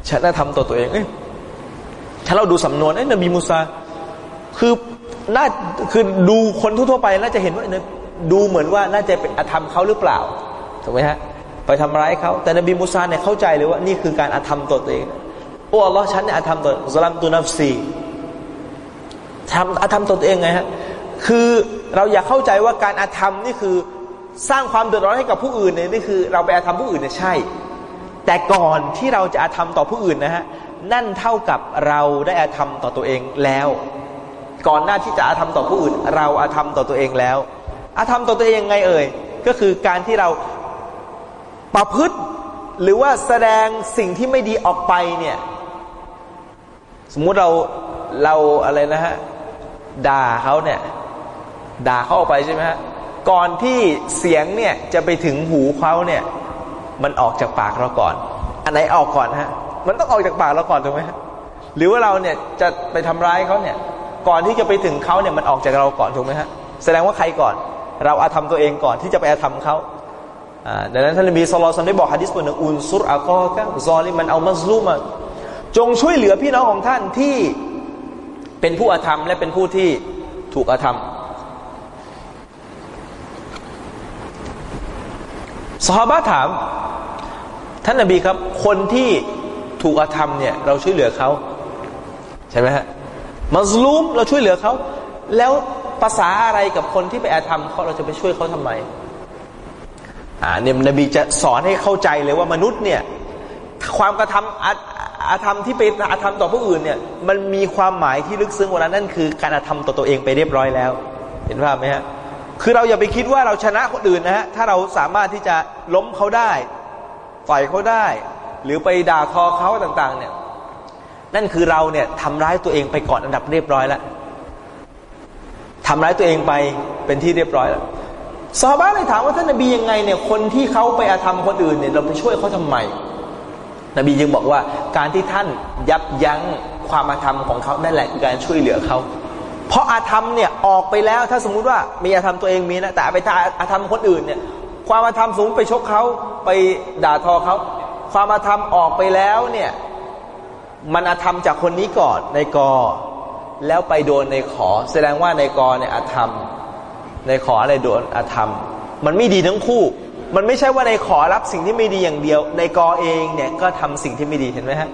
ฉันน่าทำตัวตัวเองเอ้ยถ้าเราดูสำนวนเอ้ยนบีมูซา คือน่าคือดูคนทั่วไปน่าจะเห็นว่าดูเหมือนว่าน่าจะเป็นอธรรมเขาหรือเปล่าถูกไหมฮะไปทำร้ายเขาแต่นบีมูซาเนี่ยเข้าใจเลยว่านี่คือการอธรรมตัวตัวเองโอ้อัลลอฮ์ฉันเนี่ยอธรรมตัวظلمت نفسيทำอธรรมตัวตัวเองไงฮะคือเราอยากเข้าใจว่าการอาธรรมนี่คือ สร้างความเดือดร้อนให้กับผู้อื่นเนี่ยนี่คือเราไปอาธรรมผู้อื่นเนี่ยใช่ แต่ก่อนที่เราจะอาธรรมต่อผู้อื่นนะฮะนั่นเท่ากับเราได้อาธรรมต่อตัวเองแล้ว ก่อนหน้าที่จะอาธรรมต่อผู้อื่น เราอาธรรมต่อตัวเองแล้ว อาธรรมต่อตัวเองยังไงเอ่ยก็คือการที่เราประพฤติหรือว่าแสดงสิ่งที่ไม่ดีออกไปเนี่ยสมมุติเราเราอะไรนะฮะด่าเขาเนี่ยด่าเขาออกไปใช่ไหมฮะ ก่อนที่เสียงเนี่ยจะไปถึงหูเขาเนี่ย มันออกจากปากเราก่อน อันไหนออกก่อนฮะ มันต้องออกจากปากเราก่อนถูกไหมฮะหรือว่าเราเนี่ยจะไปทำร้ายเขาเนี่ย ก่อนที่จะไปถึงเขาเนี่ยมันออกจากเราก่อนถูกไหมฮะ แสดงว่าใครก่อน เราอาธรรมตัวเองก่อนที่จะไปอาธรรมเขาดังนั้นท่านนบีสุลต่านได้บอกฮะดิษบทหนึ่งอุนซุรอากอกะซอลิมันเอามัซลูมาจงช่วยเหลือพี่น้องของท่านที่เป็นผู้อาธรรมและเป็นผู้ที่ถูกอาธรรม สฮาบะถาม ท่านนบีครับ คนที่ถูกอาธรรมเนี่ยเราช่วยเหลือเขาใช่ไหมฮะมัซลูมเราช่วยเหลือเขาแล้วภาษาอะไรกับคนที่ไปอาธรรมเขาเราจะไปช่วยเขาทำไมอ่าเนี่ยนบีจะสอนให้เข้าใจเลยว่ามนุษย์เนี่ยความกระทำอาอาธรรมที่เป็นอาธรรมต่อผู้อื่นเนี่ยมันมีความหมายที่ลึกซึ้งกว่านั้นนั่นคือการอาธรรมต่อตัวเองไปเรียบร้อยแล้ว เห็นภาพไหมฮะ คือเราอย่าไปคิดว่าเราชนะคนอื่นนะฮะถ้าเราสามารถที่จะล้มเขาได้ต่อยเขาได้ หรือไปด่าทอเขาต่าง ๆ เนี่ย นั่นคือเราเนี่ยทำร้ายตัวเองไปก่อนอันดับเรียบร้อยแล้วทำร้ายตัวเองไปเป็นที่เรียบร้อยแล้วซาบ้าเลยถามว่าท่านนบียังไงเนี่ยคนที่เขาไปอาธรรมคนอื่นเนี่ยเราไปช่วยเขาทำไม นบียังบอกว่าการที่ท่านยับยั้งความอาธรรมของเขานั่นแหละคือการช่วยเหลือเขา เพราะอาธรรมเนี่ยออกไปแล้วถ้าสมมุติว่ามีอาธรรมตัวเองมีนะแต่ไปทาอาธรรมคนอื่นเนี่ยความอาธรรมสมมติไปชกเขาไปด่าทอเขาความอาธรรมออกไปแล้วเนี่ยมันอาธรรมจากคนนี้ก่อนในกอ แล้วไปโดนในขอ แสดงว่าในกอเนี่ยอาธรรม ในขออะไรโดนอาธรรม มันไม่ดีทั้งคู่ มันไม่ใช่ว่าในขอรับสิ่งที่ไม่ดีอย่างเดียว ในกอเองเนี่ยก็ทำสิ่งที่ไม่ดีเห็นไหมฮะ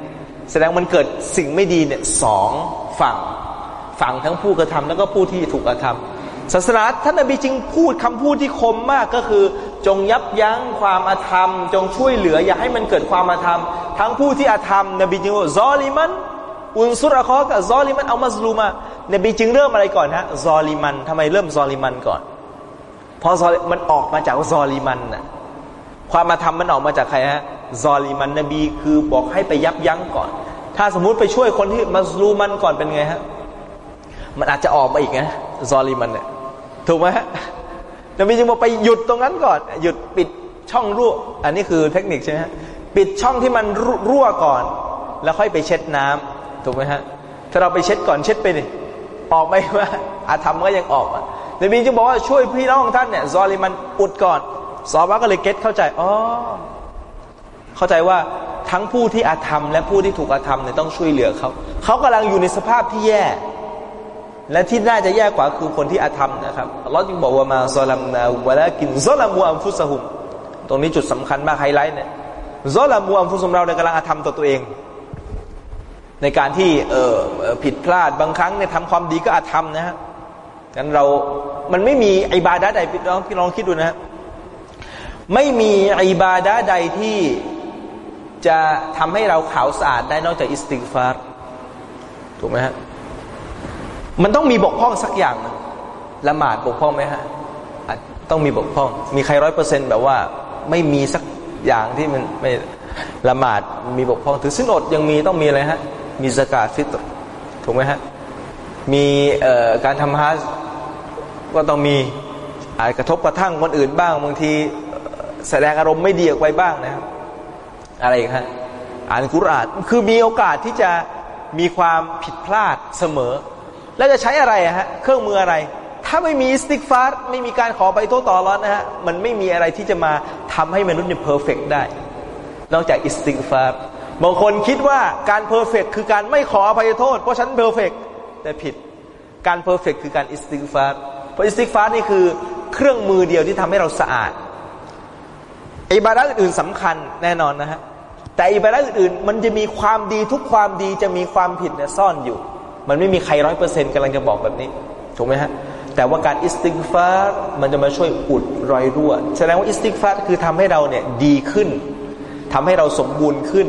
แสดงมันเกิดสิ่งไม่ดีเนี่ยสองฝั่ง ฝั่งทั้งผู้กระทำแล้วก็ผู้ที่ถูกกระทำศาสนาท่านนบีจึงพูดคำพูดที่คมมากก็คือ จงยับยั้งความอาธรรม จงช่วยเหลืออย่าให้มันเกิดความอาธรรม ทั้งผู้ที่อาธรรม นบีจึงว่าซอลิมัน อุนซุรคอกับซอลิมันเอามาสลูมานบีจึงเริ่มอะไรก่อนฮะซอลิมันทำไมเริ่มซอลิมันก่อนพอมันออกมาจากซอลิมันน่ะความมาทำมันออกมาจากใครฮะซอลิมันนบีคือบอกให้ไปยับยั้งก่อน ถ้าสมมุติไปช่วยคนที่มาลูมันก่อนเป็นไงฮะ มันอาจจะออกมาอีกนะซอลิมันเนี่ยถูกไหมฮะนบีจึงบอกไปหยุดตรงนั้นก่อน หยุดปิดช่องรั่ว อันนี้คือเทคนิคใช่ไหมฮะปิดช่องที่มันรั่วก่อน แล้วค่อยไปเช็ดน้ำถูกไหมฮะถ้าเราไปเช็ดก่อนเช็ดไปดิออกไหมว่าอาธรรมก็ยังออกอะนบีจึงบอกว่าช่วยพี่น้องท่านเนี่ยซอลิมันอุดก่อนซอบาก็เลยเก็ตเข้าใจอ๋อเข้าใจว่าทั้งผู้ที่อาธรรม และผู้ที่ถูกอาธรรมเนี่ยต้องช่วยเหลือเขาเขากำลังอยู่ในสภาพที่แย่ และที่น่าจะแย่กว่าคือคนที่อาธรรมนะครับอัลลอฮ์จึงบอกว่ามาซอลัมนาวะละกินซอลามูอัมฟุสหุม ตรงนี้จุดสำคัญมากไฮไลท์เนี่ยظلموا أنفسهم เราเนี่ยกำลังอธรรมต่อตัวเอง ในการที่เออผิดพลาดบางครั้งเนี่ยทำความดีก็อธรรมนะฮะกันเรา มันไม่มีอิบาดะใดพี่น้องพี่ลองคิดดูนะฮะไม่มีอิบาดะใดที่จะทำให้เราขาวสะอาดได้นอกจากอิสติกฟาร์ถูกไหมฮะ มันต้องมีบกพร่องสักอย่างละหมาดบกพร่องไหมฮะต้องมีบกพร่อง มีใครร้อยเปอร์เซ็นต์แบบว่า ไม่มีสักอย่างที่มันไม่ละหมาดมีบกพร่อง ถือสินอดยังมีต้องมีอะไรฮะ มีสกาดฟิตรถูกไหมฮะ มีการทำฮัจก็ต้องมีอาจกระทบกระทั่งคนอื่นบ้างบางทีแสดงอารมณ์ไม่ดีออกไปบ้างนะครับ อะไรฮะอ่านกุรอานคือมีโอกาสที่จะมีความผิดพลาดเสมอ แล้วจะใช้อะไรฮะเครื่องมืออะไร ถ้าไม่มีอิสติกฟาร์ไม่มีการขออภัยโทษต่ออัลลอฮ์นะฮะมันไม่มีอะไรที่จะมาทำให้มนุษย์เนี่ย perfect ได้ นอกจากอิสติกฟาร์บางคนคิดว่าการ perfect คือการไม่ขออภัยโทษ เพราะฉัน perfect แต่ผิดการ perfect คือการอิสติกฟาร์เพราะอิสติกฟาร์นี่คือเครื่องมือเดียวที่ทำให้เราสะอาดอิบาดะอื่นๆสำคัญแน่นอนนะฮะแต่อิบาดะอื่นๆมันจะมีความดีทุกความดีจะมีความผิดเนี่ยซ่อนอยู่ มันไม่มีใครร้อยเปอร์เซ็นต์กำลังจะบอกแบบนี้ ถูกไหมฮะ แต่ว่าการอิสติกฟาร์มันจะมาช่วยอุดรอยรั่ว แสดงว่าอิสติกฟาร์คือทำให้เราเนี่ยดีขึ้นทำให้เราสมบูรณ์ขึ้น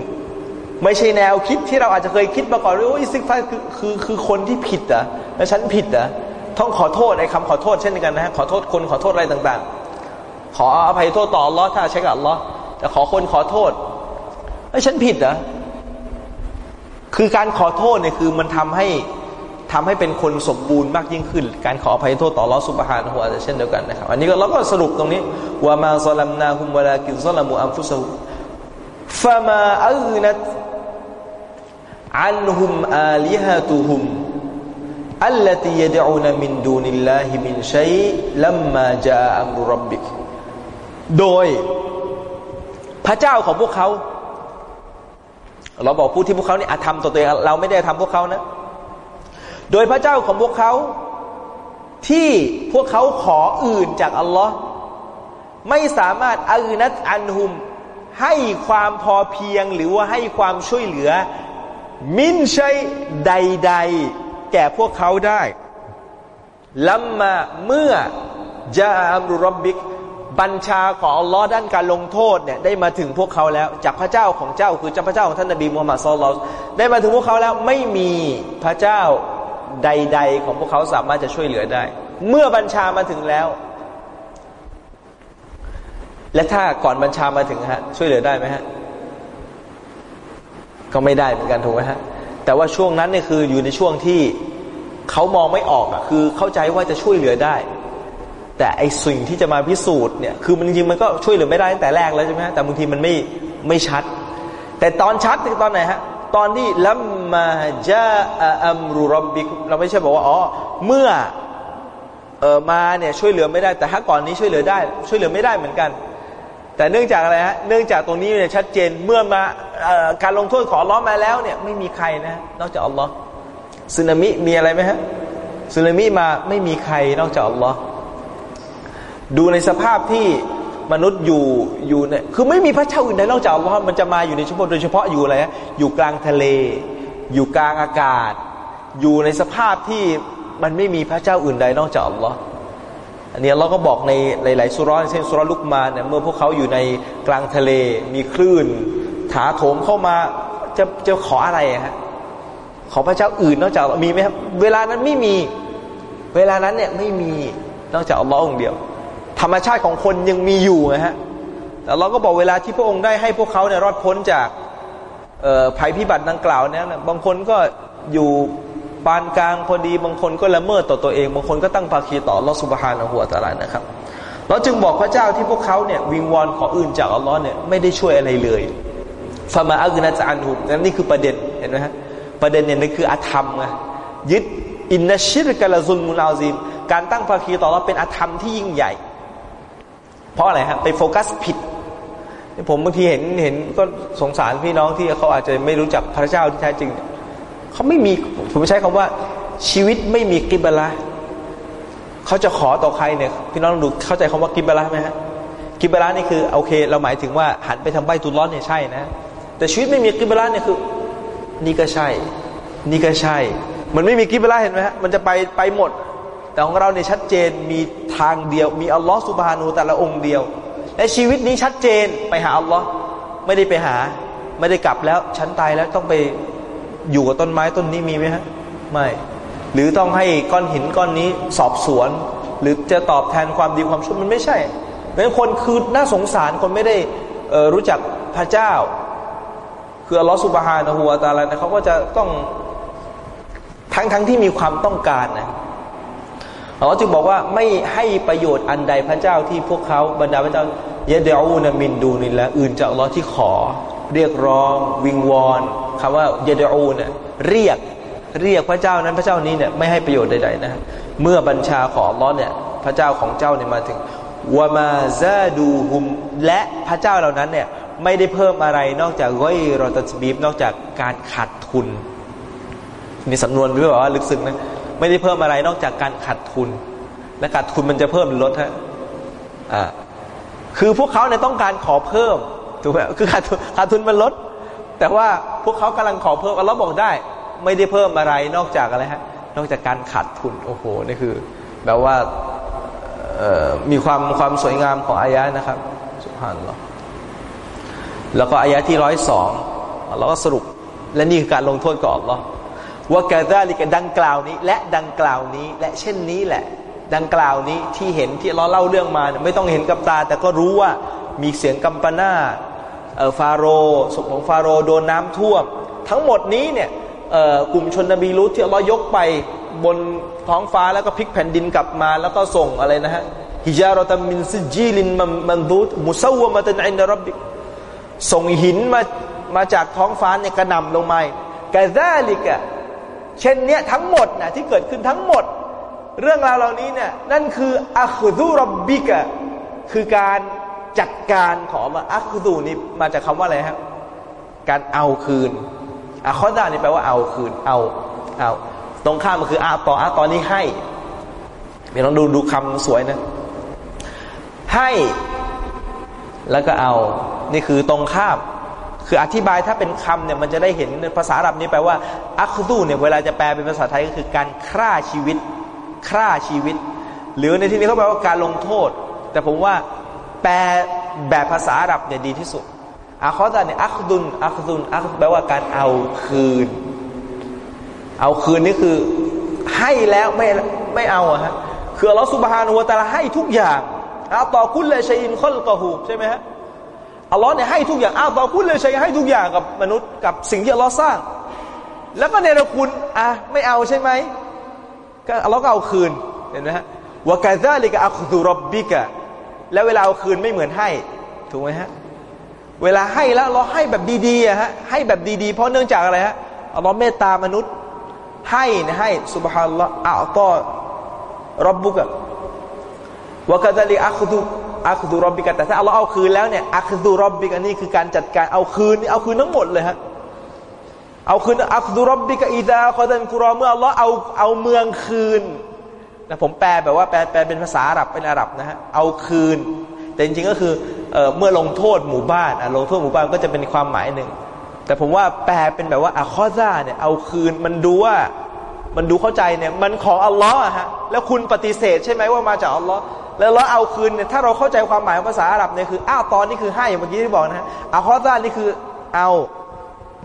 ไม่ใช่แนวคิดที่เราอาจจะเคยคิดมาก่อนว่าอิสติกฟาร์คือคือคือคนที่ผิดอะแล้วฉันผิดอะต้องขอโทษไอ้คำขอโทษเช่นกันนะฮะขอโทษคนขอโทษอะไรต่างๆ ขออภัยโทษต่ออัลลอฮ์ถ้าใช้กับอัลลอฮ์แต่ขอคนขอโทษไอ้ฉันผิดอะ คือการขอโทษเนี่ยคือมันทำให้ทำให้เป็นคนสมบูรณ์มากยิ่งขึ้น การขออภัยโทษต่อลอสุบฮานะฮุอาเช่นเดียวกันนะครับ อันนี้ก็เราก็สรุปตรงนี้ว่ามาซาลัมนาฮุมวะลากินซาลามุอัมฟุซฮุฟะมาอัลนัตอันฮุมอาลิฮะตุฮุมอัลลตียดอูนมินดูนิลลาฮิมินชัยลัมมาจาอัมรุรบบิกโดย พระเจ้าของพวกเขา เราบอกผู้ที่พวกเขานี่อาธรรมต่อตัวเองเราไม่ได้ทำพวกเขานะ โดยพระเจ้าของพวกเขาที่พวกเขาขออื่นจากอัลลอฮ์ไม่สามารถอานัตอันหุม ให้ความพอเพียงหรือว่าให้ความช่วยเหลือ มินชัยใด ๆ แก่พวกเขาได้ลัมมาเมื่อจาอัมรุรบบิก บัญชาของอัลลอฮ์ด้านการลงโทษเนี่ยได้มาถึงพวกเขาแล้ว จากพระเจ้าของเจ้าคือเจ้าพระเจ้าของท่านนบีมูฮัมมัดสุลลัลได้มาถึงพวกเขาแล้วไม่มีพระเจ้าใด ๆ ของพวกเขาสามารถจะช่วยเหลือได้ เมื่อบัญชามาถึงแล้ว และถ้าก่อนบัญชามาถึงฮะช่วยเหลือได้ไหมฮะก็ไม่ได้เหมือนกันถูกไหมฮะแต่ว่าช่วงนั้นเนี่ยคืออยู่ในช่วงที่เขามองไม่ออกอะคือเข้าใจว่าจะช่วยเหลือได้ แต่ไอ้สิ่งที่จะมาพิสูจน์เนี่ยคือมันจริงมันก็ช่วยเหลือไม่ได้ตั้งแต่แรกแล้วใช่ไหมแต่บางทีมันไม่ไม่ชัด แต่ตอนชัดคือตอนไหนฮะตอนที่ลัมมาจะอัมรุรบบิกเราไม่ใช่บอกว่าอ๋อเมื่อเออมาเนี่ยช่วยเหลือไม่ได้ แต่ถ้าก่อนนี้ช่วยเหลือได้ ช่วยเหลือไม่ได้เหมือนกัน แต่เนื่องจากอะไรฮะเนื่องจากตรงนี้เนี่ยชัดเจนเมื่อมาการลงโทษของอัลลอมาแล้วเนี่ยไม่มีใครนะนอกจากอัลลอฮ์สึนามิมีอะไรไหมฮะสึนามิมาไม่มีใครนอกจากอัลลอฮ์ ดูในสภาพที่มนุษย์อยู่อยู่เนี่ยคือไม่มีพระเจ้าอื่นใดนอกจากอัลลอฮ์มันจะมาอยู่ในเฉพาะโดยเฉพาะอยู่อะไรฮะอยู่กลางทะเล อยู่กลางอากาศ อยู่ในสภาพที่มันไม่มีพระเจ้าอื่นใดนอกจากอัลลอฮ์อันนี้เราก็บอกในหลาย ๆ สุรอนเช่นสุรลุกมาเนี่ยเมื่อพวกเขาอยู่ในกลางทะเล มีคลื่น ถาโถมเข้ามาจะจะขออะไรฮะขอพระเจ้าอื่นนอกจากมีไหมครับเวลานั้นไม่มี เวลานั้นเนี่ยไม่มีนอกจากอัลลอฮ์องเดียว ธรรมชาติของคนยังมีอยู่นะฮะแต่เราก็บอกเวลาที่พระองค์ได้ให้พวกเขาเนี่ยรอดพ้นจากภัยพิบัติดังกล่าวเนี่ยบางคนก็อยู่ปานกลางพอดี บางคนก็ละเมิดต่อตัวเอง บางคนก็ตั้งภาคีต่อลอสุบฮานะหัวตาลานะครับ เราจึงบอกพระเจ้าที่พวกเขาเนี่ยวิงวอนขออื่นจากอัลลอฮ์เนี่ยไม่ได้ช่วยอะไรเลยฟามาอักนาจานุนั่นนี่คือประเด็นเห็นไหมฮะประเด็นเนี่ยนี่คืออาธรรมไงยึดอินนชิรกะละซุนมุลาซิมการตั้งภาคีต่อเราเป็นอาธรรมที่ยิ่งใหญ่ เพราะอะไรฮะไปโฟกัสผิดผมบางทีเห็นเห็นก็สงสารพี่น้องที่เขาอาจจะไม่รู้จักพระเจ้าที่แท้จริงเขาไม่มีผมใช้คำว่าชีวิตไม่มีกิบลาเขาจะขอต่อใครเนี่ยพี่น้องดูเข้าใจคำว่ากิบลาไหมฮะกิบลานี่คือโอเค เราหมายถึงว่าหันไปทำใบตุลอนเนี่ยใช่นะ แต่ชีวิตไม่มีกิบลาเนี่ยคือ นี่ก็ใช่ นี่ก็ใช่ มันไม่มีกิบลาเห็นไหมฮะมันจะไปไปหมด แต่ของเราเนี่ยชัดเจนมีทางเดียว มีอัลลอฮ์สุบฮานูแต่ละองค์เดียวและชีวิตนี้ชัดเจนไปหาอัลลอฮ์ไม่ได้ไปหา ไม่ได้กลับแล้ว ฉันตายแล้วต้องไปอยู่กับต้นไม้ต้นนี้มีไหมฮะไม่หรือต้องให้ก้อนหินก้อนนี้สอบสวน หรือจะตอบแทนความดีความชั่วมันไม่ใช่เพราะคนคือน่าสงสารคนไม่ได้รู้จักพระเจ้า คืออัลลอฮฺสุบฮานะฮูวาตาลานะเขาก็จะต้องทั้งทั้งที่มีความต้องการนะ อัลลอฮฺจึงบอกว่าไม่ให้ประโยชน์อันใดพระเจ้าที่พวกเขาบรรดาพระเจ้ายะเดอูนมินดูนิละอื่นจากอัลลอฮ์ที่ขอ เรียกร้อง วิงวอนคำว่ายะเดอูเนี่ยเรียกเรียกพระเจ้านั้นพระเจ้านี้เนี่ยไม่ให้ประโยชน์ใดๆนะเมื่อบัญชาของอัลลอฮ์เนี่ยพระเจ้าของเจ้าเนี่ยมาถึงวามาซาดูฮุมและพระเจ้าเหล่านั้นเนี่ยไม่ได้เพิ่มอะไรนอกจากร้อยรอตัสบีบนอกจากการขาดทุน มีสำนวนด้วยว่าลึกซึ้งนะ ไม่ได้เพิ่มอะไรนอกจากการขาดทุน และขาดทุนมันจะเพิ่มหรือลดฮะอ่าคือพวกเขาเนี่ยต้องการขอเพิ่มถูกไหมคือขาดทุนขาดทุนมันลด แต่ว่าพวกเขากำลังขอเพิ่มเราบอกได้ ไม่ได้เพิ่มอะไรนอกจากอะไรฮะนอกจากการขาดทุนโอ้โหนี่คือแบบว่ามีความความสวยงามของอายะนะครับสุภาพหรอแล้วก็อายะที่ร้อยสองเราก็สรุป และนี่คือการลงโทษก่อนหรอ ว่ากาซาลิกดังกล่าวนี้ และดังกล่าวนี้ และเช่นนี้แหละ ดังกล่าวนี้ที่เห็นที่เราเล่าเรื่องมา ไม่ต้องเห็นกับตา แต่ก็รู้ว่ามีเสียงกัมปนาฟาโรศพของฟาโรโดนน้ำท่วม ทั้งหมดนี้เนี่ยกลุ่มชนนบีรู้ที่เรายกไปบนท้องฟ้าแล้วก็พลิกแผ่นดินกลับมา แล้วก็ส่งอะไรนะฮะحجارة من سجيل منضود مسومة عند ربكส่งหินมามาจากท้องฟ้าเนี่ยกระหน่ำลงมาكذلك เช่นเนี้ยทั้งหมดนะที่เกิดขึ้นทั้งหมด เรื่องราวเหล่านี้เนี่ยนั่นคือأخذ ربكคือการจัดการของมา أخذ นี่มาจากคำว่าอะไรครับการเอาคืนأخذ นี่แปลว่าเอาคืนเอาเอาตรงข้ามมันคืออาตออาตอนี้ให้เดี๋ยวลองดูดูคำสวยนะ ให้ แล้วก็เอา นี่คือตรงข้าม คืออธิบายถ้าเป็นคำเนี่ยมันจะได้เห็นภาษาอาหรับนี้แปลว่า อัคดูเนี่ยเวลาจะแปลเป็นภาษาไทยก็คือการฆ่าชีวิตฆ่าชีวิต หรือในที่นี้เขาแปลว่าการลงโทษ แต่ผมว่าแปลแบบภาษาอาหรับเนี่ยดีที่สุดอาคอตาเนี่ยอัคดุนอัคดุนอัคแปลว่าการเอาคืน เอาคืนนี่คือให้แล้วไม่ไม่เอาอะฮะคืออัลลอฮฺสุบฮานุวะตาลาให้ทุกอย่างอาต่อคุณเลยชัยอินคอลกอฮูใช่ไหมฮะ อัลลอฮ์เนี่ยให้ทุกอย่างอาต่อคุณเลยใชัยให้ทุกอย่างกับมนุษย์กับสิ่งที่อัลลอฮ์สร้าง แล้วก็เนรคุณอะไม่เอาใช่ไหมก็อัลลอฮ์ก็เอาคืนเห็นไหมฮะวกาซาลิกะอัคดุรบบิกะแล้วเวลาเอาคืนไม่เหมือนให้ถูกไหมฮะเวลาให้แล้วเราให้แบบดีๆอะฮะให้แบบดีๆ เพราะเนื่องจากอะไรฮะอัลลอฮ์เมตตามนุษย์ให้นะให้สุบฮานัลลอฮ์อัลตอรับบุกะวกาดลิอัคดู อัคดูรบบิกะแต่ถ้าอัลลอฮ์เอาคืนแล้วเนี่ยอัคดูรบบิกะนี่คือการจัดการเอาคืนนี่เอาคืนทั้งหมดเลยฮะเอาคืนอัคดูรบบิกะอีดาคอดันกุรอเมื่ออัลลอฮ์เอาเอาเมืองคืนนะผมแปลแบบว่าแปลแปลเป็นภาษาอาหรับเป็นอาหรับนะฮะเอาคืน แต่จริงๆก็คือเเมื่อลงโทษหมู่บ้านลงโทษหมู่บ้านก็จะเป็นความหมายหนึ่งแต่ผมว่าแปลเป็นแบบว่าอะคอซาเนี่ยเอาคืนมันดูว่ามันดูเข้าใจเนี่ยมันของอัลลอฮ์ฮะแล้วคุณปฏิเสธใช่ไหมว่ามาจากอัลลอฮ์ แล้วเราเอาคืนเนี่ยถ้าเราเข้าใจความหมายของภาษาอาหรับเนี่ยคืออ้าวตอนนี้คือให้อย่างเมื่อกี้ที่บอกนะฮะอะคอซานี่คือเอา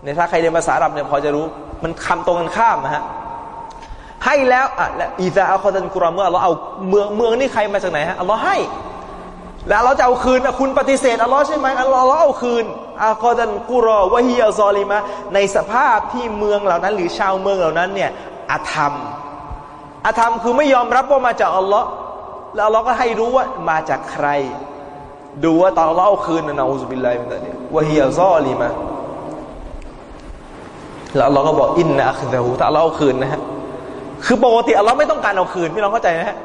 เนี่ยถ้าใครเรียนภาษาอาหรับเนี่ยพอจะรู้มันคำตรงกันข้ามนะฮะให้แล้วอะและอีซาอัลคอดันกุรอเมื่อเราเอาเมืองเมืองนี่ใครมาจากไหนฮะอัลลอฮ์ให้ แล้วเราจะเอาคืนคุณปฏิเสธอัลลอฮ์ใช่ไหมอัลลอฮ์เอาคืนأخذ القرى وهي ظالمةในสภาพที่เมืองเหล่านั้น หรือชาวเมืองเหล่านั้นเนี่ยอาธรรมอาธรรมคือไม่ยอมรับว่ามาจากอัลลอฮ์ แล้วอัลลอฮ์ก็ให้รู้ว่ามาจากใคร ดูว่าตอนอัลลอฮ์เอาคืนนะأعوذ بالله من ذلك وهي ظالمةแล้วอัลลอฮ์ก็บอกإن أخذهถ้าอัลลอฮ์เอาคืนนะฮะคือปกติอัลลอฮ์ไม่ต้องการเอาคืนพี่น้องเข้าใจไหมฮะ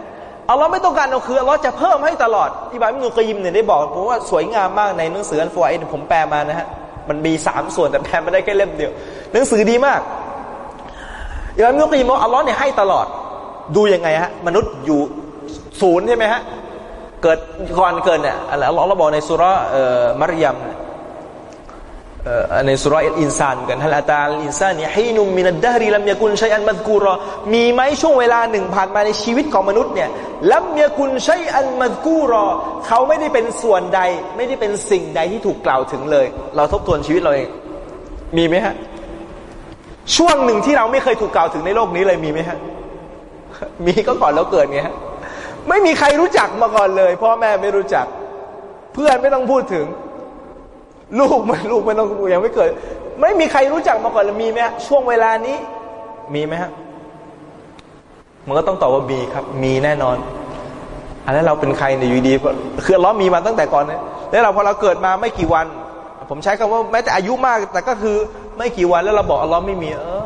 อัลลอฮ์ไม่ต้องการเอาคืนอัลลอฮ์จะเพิ่มให้ตลอดอิบาอิมนุกยิมเนี่ยได้บอกผมว่าสวยงามมากในหนังสืออันฟวายผมแปลมานะฮะมันมีสามส่วนแต่แปลมาได้แค่เล่มเดียว หนังสือดีมากอิบาอิมนุกยิมบอกอัลลอฮ์เนี่ยให้ตลอด ดูยังไงฮะมนุษย์อยู่ ศูนย์ใช่ไหมฮะ เกิดก่อนเกิดเนี่ยอัลลอฮ์เราบอกในสุราเอ่อมารยมในสุรอินซานกันฮัลอาตาลอินซานเนี่ยให้นุมมินัดดารีลัมยากุลชัยอันมัดกูรอมีไหมช่วงเวลาหนึ่งผ่านมาในชีวิตของมนุษย์เนี่ยลัมยากุลชัยอันมัดกูรอเขาไม่ได้เป็นส่วนใด ไม่ได้เป็นสิ่งใดที่ถูกกล่าวถึงเลย เราทบทวนชีวิตเราเอง มีไหมฮะ ช่วงหนึ่งที่เราไม่เคยถูกกล่าวถึงในโลกนี้เลยมีไหมฮะ มีก็ก่อนเราเกิดไงฮะ ไม่มีใครรู้จักมาก่อนเลยพ่อแม่ไม่รู้จัก เพื่อนไม่ต้องพูดถึง ลูกไมันลูกไมันต้องยังไม่เกิด ไม่มีใครรู้จักมาก่อนเลยมีไหมช่วงเวลานี้ มีไหมฮะมันก็ต้องตอบว่ามีครับ มีแน่นอนอันนั้นเราเป็นใครเนี่ยอยู่ดีคือล้อมีมาตั้งแต่ก่อนนะแล้วเราพอเราเกิดมาไม่กี่วัน ผมใช้คำว่าแม้แต่อายุมาก แต่ก็คือไม่กี่วันแล้วเราบอกอัลลอฮ์ไม่มี เออ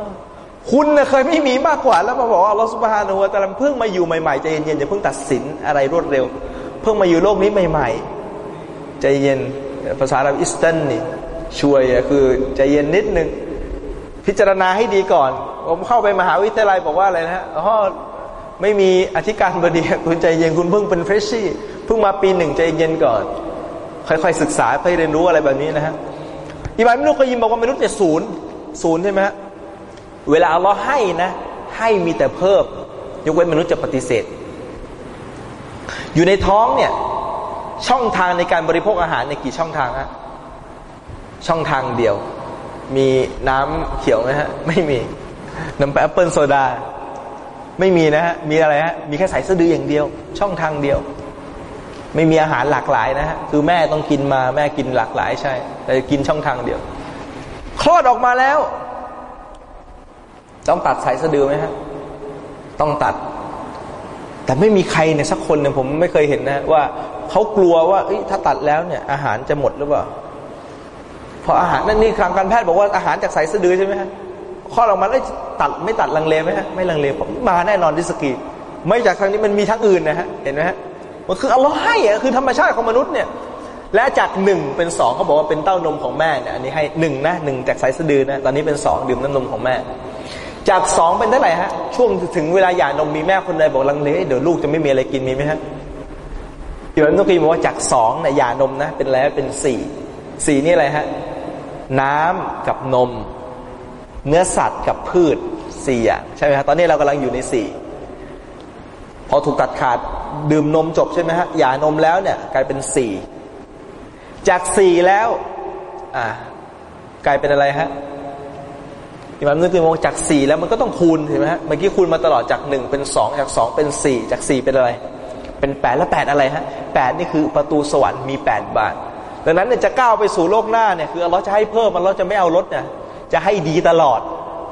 คุณเน่ยเคยไม่มีมากกว่า แล้วมาบอกอัลลอฮ์สุบฮานะฮูวะตะลาเพิ่งมาอยู่ใหม่ๆใจเย็นๆอย่าเพิ่งตัดสินอะไรรวดเร็ว เพิ่งมาอยู่โลกนี้ใหม่ๆ ใจเย็นภาษาเราاستنى شويคือใจเย็นนิดนึง พิจารณาให้ดีก่อน ผมเข้าไปมหาวิทยาลัยบอกว่าอะไรนะฮะอ๋อไม่มีอธิการบดีคุณใจเย็นคุณเพิ่งเป็นเฟรชชี่เพิ่งมาปีหนึ่งใจเย็นก่อน ค่อยๆศึกษาไปเรียนรู้อะไรแบบนี้นะฮะอิบนุลก็อยยิมบอกว่ามนุษย์เนี่ยศูนย์ศูนย์ใช่ไหมฮะ เวลาเราให้นะ ให้มีแต่เพิ่ม ยกเว้นมนุษย์จะปฏิเสธ อยู่ในท้องเนี่ยช่องทางในการบริโภคอาหารในกี่ช่องทางฮะช่องทางเดียว มีน้ำเขียวไหมฮะ ไม่มี น้ำแอปเปิลโซดา ไม่มีนะฮะ มีอะไรฮะ มีแค่สายสะดืออย่างเดียว ช่องทางเดียว ไม่มีอาหารหลากหลายนะฮะ คือแม่ต้องกินมาแม่กินหลากหลายใช่ แต่กินช่องทางเดียว คลอดออกมาแล้ว ต้องตัดสายสะดือไหมฮะต้องตัด แต่ไม่มีใครเนี่ยสักคนเนี่ยผมไม่เคยเห็นนะว่าเขากลัวว่าถ้าตัดแล้วเนี่ย อาหารจะหมดหรือเปล่าพออาหารนั่นนี่ทางการแพทย์บอกว่าอาหารจากสายสะดือใช่ไหมฮะข้อออกมาแล้วตัดไม่ตัดลังเลไหมฮะไม่ลังเลมาแน่นอนดิสกี ไม่จากทางนี้มันมีทั้งอื่นนะฮะเห็นไหมฮะมันคืออัลลอฮ์ให้อะคือธรรมชาติของมนุษย์เนี่ยและจากหนึ่งเป็นสองเขาบอกว่าเป็นเต้านมของแม่เนี่ยอันนี้ให้หนึ่งนะหนึ่งจากสายสะดือนะตอนนี้เป็นสองดื่มน้ำนมของแม่ จากสองเป็นเท่าไหร่ฮะ ช่วงถึงเวลาหย่านมมีแม่คนใดบอกลังเลเดี๋ยวลูกจะไม่มีอะไรกินมีไหมฮะเดี๋ยวนุกีบอกว่าจากสองเนี่ยหย่านมนะ เป็นแล้วเป็นสี่สี่นี่อะไรฮะ น้ำกับนม เนื้อสัตว์กับพืชสี่อย่างใช่ไหมฮะตอนนี้เรากำลังอยู่ในสี่พอถูกตัดขาดดื่มนมจบใช่ไหมฮะหย่านมแล้วเนี่ย กลายเป็นสี่จากสี่แล้ว อ่ากลายเป็นอะไรฮะ อิมามนึกถึงว่าจากสี่แล้วมันก็ต้องคูณเห็นไหมฮะเมื่อกี้คูณมาตลอดจากหนึ่งเป็นสองจากสองเป็นสี่จากสี่เป็นอะไร เป็นแปดแล้วแปดอะไรฮะแปดนี่คือประตูสวรรค์มีแปดบานดังนั้นเนี่ยจะก้าวไปสู่โลกหน้าเนี่ยคือเราจะให้เพิ่มมันเราจะไม่เอาลดเนี่ยจะให้ดีตลอด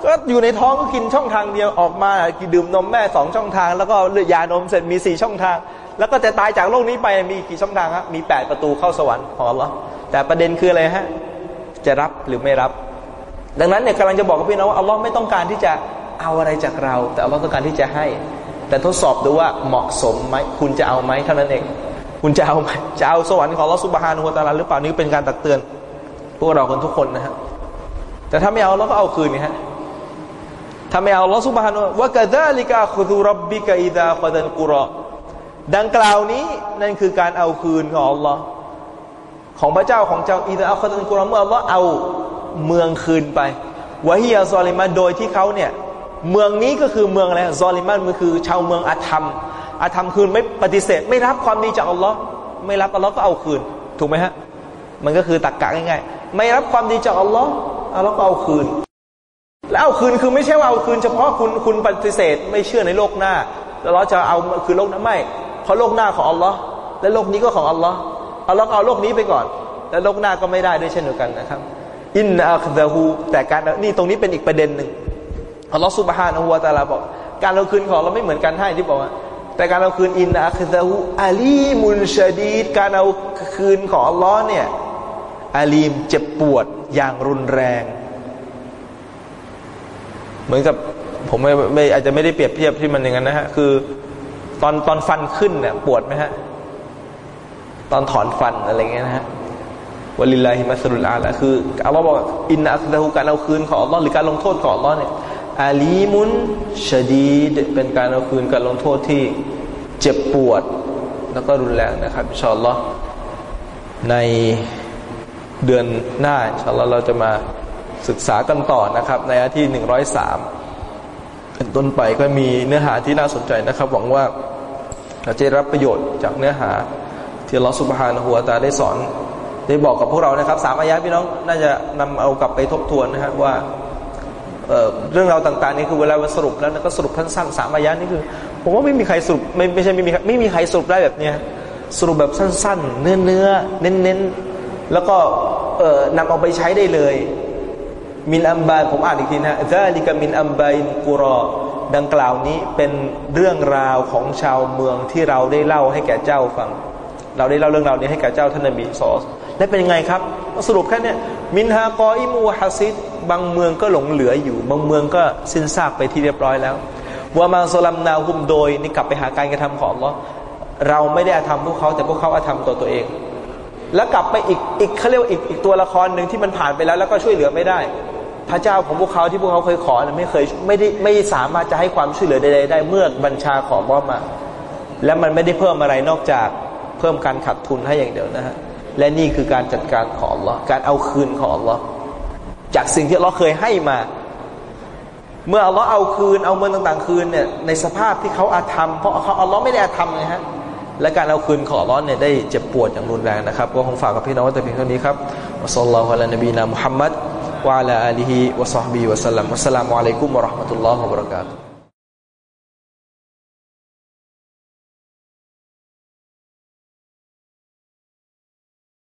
ก็อยู่ในท้องก็กินช่องทางเดียวออกมากินดื่มนมแม่สองช่องทาง แล้วก็เลือยานมเสร็จมีสี่ช่องทาง แล้วก็จะตายจากโลกนี้ไปมีกี่ช่องทางครับมีแปดประตูเข้าสวรรค์ของอัลลอฮ์แต่ประเด็นคืออะไรฮะจะรับหรือไม่รับ ดังนั้นเนี่ยกำลังจะบอกกับพี่น้องว่าอัลลอฮ์ไม่ต้องการที่จะเอาอะไรจากเรา แต่อัลลอฮ์ต้องการที่จะให้ แต่ทดสอบดูว่าเหมาะสมไหมคุณจะเอาไหมเท่านั้นเอง คุณจะเอาไหมจะเอาสวรรค์ของอัลลอฮ์สุบฮานุฮตาลาหรือเปล่านี่เป็นการตักเตือน พวกเราคนทุกคนนะฮะแต่ถ้าไม่เอาเราก็เอาคืนนี่ฮะถ้าไม่เอาอัลลอฮ์สุบฮานุว่ากะดาลิกาคุดูรับบิกะอิดาคดันกุรอดังกล่าวนี้นั่นคือการเอาคืนของอัลลอฮ์ของพระเจ้าของเจ้าอิดาคดันกุรอเมื่ออัลลอฮ์เอา เมืองคืนไปวะฮียซอลิมาโดยที่เขาเนี่ยเมืองนี้ก็คือเมืองอะไรซอลิมันมันคือ ชาวเมืองอาธรรมอาธรรมคืนไม่ปฏิเสธ ไม่รับความดีจากอัลลอฮ์ไม่รับอัลลอฮ์ก็เอาคืน ถูกไหมฮะ มันก็คือตักกะง่ายๆ ไม่รับความดีจากอัลลอฮ์อัลลอฮ์ก็เอาคืน แล้วเอาคืนคือไม่ใช่ว่าเอาคืน เฉพาะคุณคุณปฏิเสธ ไม่เชื่อในโลกหน้า แล้วเราจะเอาคือโลกหน้าไม่เพราะโลกหน้าของอัลลอฮ์และโลกนี้ก็ของอัลลอฮ์อัลลอฮ์เอาโลกนี้ไปก่อน แล้วโลกหน้าก็ไม่ได้ด้วยเช่นเดียวกันนะครับ อินอัคดะฮูแต่การนี่ตรงนี้เป็นอีกประเด็นหนึ่งอัลลอฮ์สุบฮานะฮูวาตาลาบอก การเอาคืนของเราไม่เหมือนกันให้ที่บอกว่าแต่การเอาคืนอินอัคซาฮูอาลีมุนชดีดการเอาคืนของอัลลอฮ์เนี่ยอาลีมเจ็บปวดอย่างรุนแรง เหมือนกับผมไม่ไม่อาจจะไม่ได้เปรียบเทียบที่มันอย่างนั้นนะฮะคือ ตอนตอนฟันขึ้นเนี่ยปวดไหมฮะตอนถอนฟันอะไรเงี้ยนะฮะ วลิลลาฮิมัสลุลอาละคืออัลลอฮ์บอกอินอัคซาฮูการเอาคืนของอัลลอฮ์หรือการลงโทษของอัลลอฮ์เนี่ยอาลีมุนชดีดเป็นการเอาคืนการลงโทษที่เจ็บปวด แล้วก็รุนแรงนะครับอินชาอัลลอฮ์ในเดือนหน้าอินชาอัลลอฮ์เราจะมาศึกษากันต่อนะครับ ในอาที่หนึ่งร้อยสามเป็นต้นไปก็มีเนื้อหาที่น่าสนใจนะครับ หวังว่าเราจะรับประโยชน์จากเนื้อหาที่ลอสุบฮานหัวตาได้สอน ได้บอกกับพวกเรานะครับสามอายะพี่น้องน่าจะนำเอากลับไปทบทวนนะครับว่าเรื่องราวต่าง ๆ นี่คือเวลาสรุปแล้วก็สรุปสั้นๆสามอายะนี่คือ ผมว่าไม่มีใครสรุปไม่ไม่ใช่ไม่มีไม่มีใครสรุปได้แบบเนี้ยสรุปแบบสั้น ๆ เนื้อเนื้อเน้นเน้นแล้วก็นำเอาไปใช้ได้เลย มินอัมบายผมอ่านอีกทีนะซาลิกามินอัมบายกุรอดังกล่าวนี้เป็นเรื่องราวของชาวเมืองที่เราได้เล่าให้แก่เจ้าฟัง เราได้เล่าเรื่องราวนี้ให้แก่เจ้าท่านนบีสอ และเป็นยังไงครับ สรุปแค่นี้มินฮากออิมูฮัซิดบางเมืองก็หลงเหลืออยู่ บางเมืองก็สิ้นซากไปที่เรียบร้อยแล้ววามาสลัมนาหุมโดยนี่กลับไปหาการกระทำของเราเราไม่ได้อาธรรมพวกเขาแต่พวกเขาอาธรรมตัวตัวเอง แล้วกลับไปอีกอีกเขาเรียกว่าอีกอีกตัวละครหนึ่งที่มันผ่านไปแล้ว แล้วก็ช่วยเหลือไม่ได้ พระเจ้าของพวกเขาที่พวกเขาเคยขอไม่เคยไม่ได้ไม่สามารถจะให้ความช่วยเหลือใดๆได้เมื่อบัญชาขอบ้อมา และมันไม่ได้เพิ่มอะไรนอกจากเพิ่มการขัดทุนให้อย่างเดียวนะฮะ และนี่คือการจัดการของอัลลอฮ์การเอาคืนของอัลลอฮ์จากสิ่งที่เราเคยให้มา เมื่ออัลลอเอาคืน เอาเมืองต่างๆ คืนเนี่ยในสภาพที่เขาอาธรรมเพราะเขาอัลลอไม่ได้อาธรรมไงฮะและการเอาคืนของอัลลอฮ์เนี่ยได้เจ็บปวดอย่างรุนแรงนะครับ ก็คงฝากกับพี่น้องแต่เพียงเท่านี้ครับอัสลลอฮฺอะลัยนบีนามุฮัมมัดวะลาอัลีฮิวะซอฮบีวะสัลลัมอัสสลามุอะลัยกุมวะราะห์มะตุลลอฮ์วะบะเราะกาตุ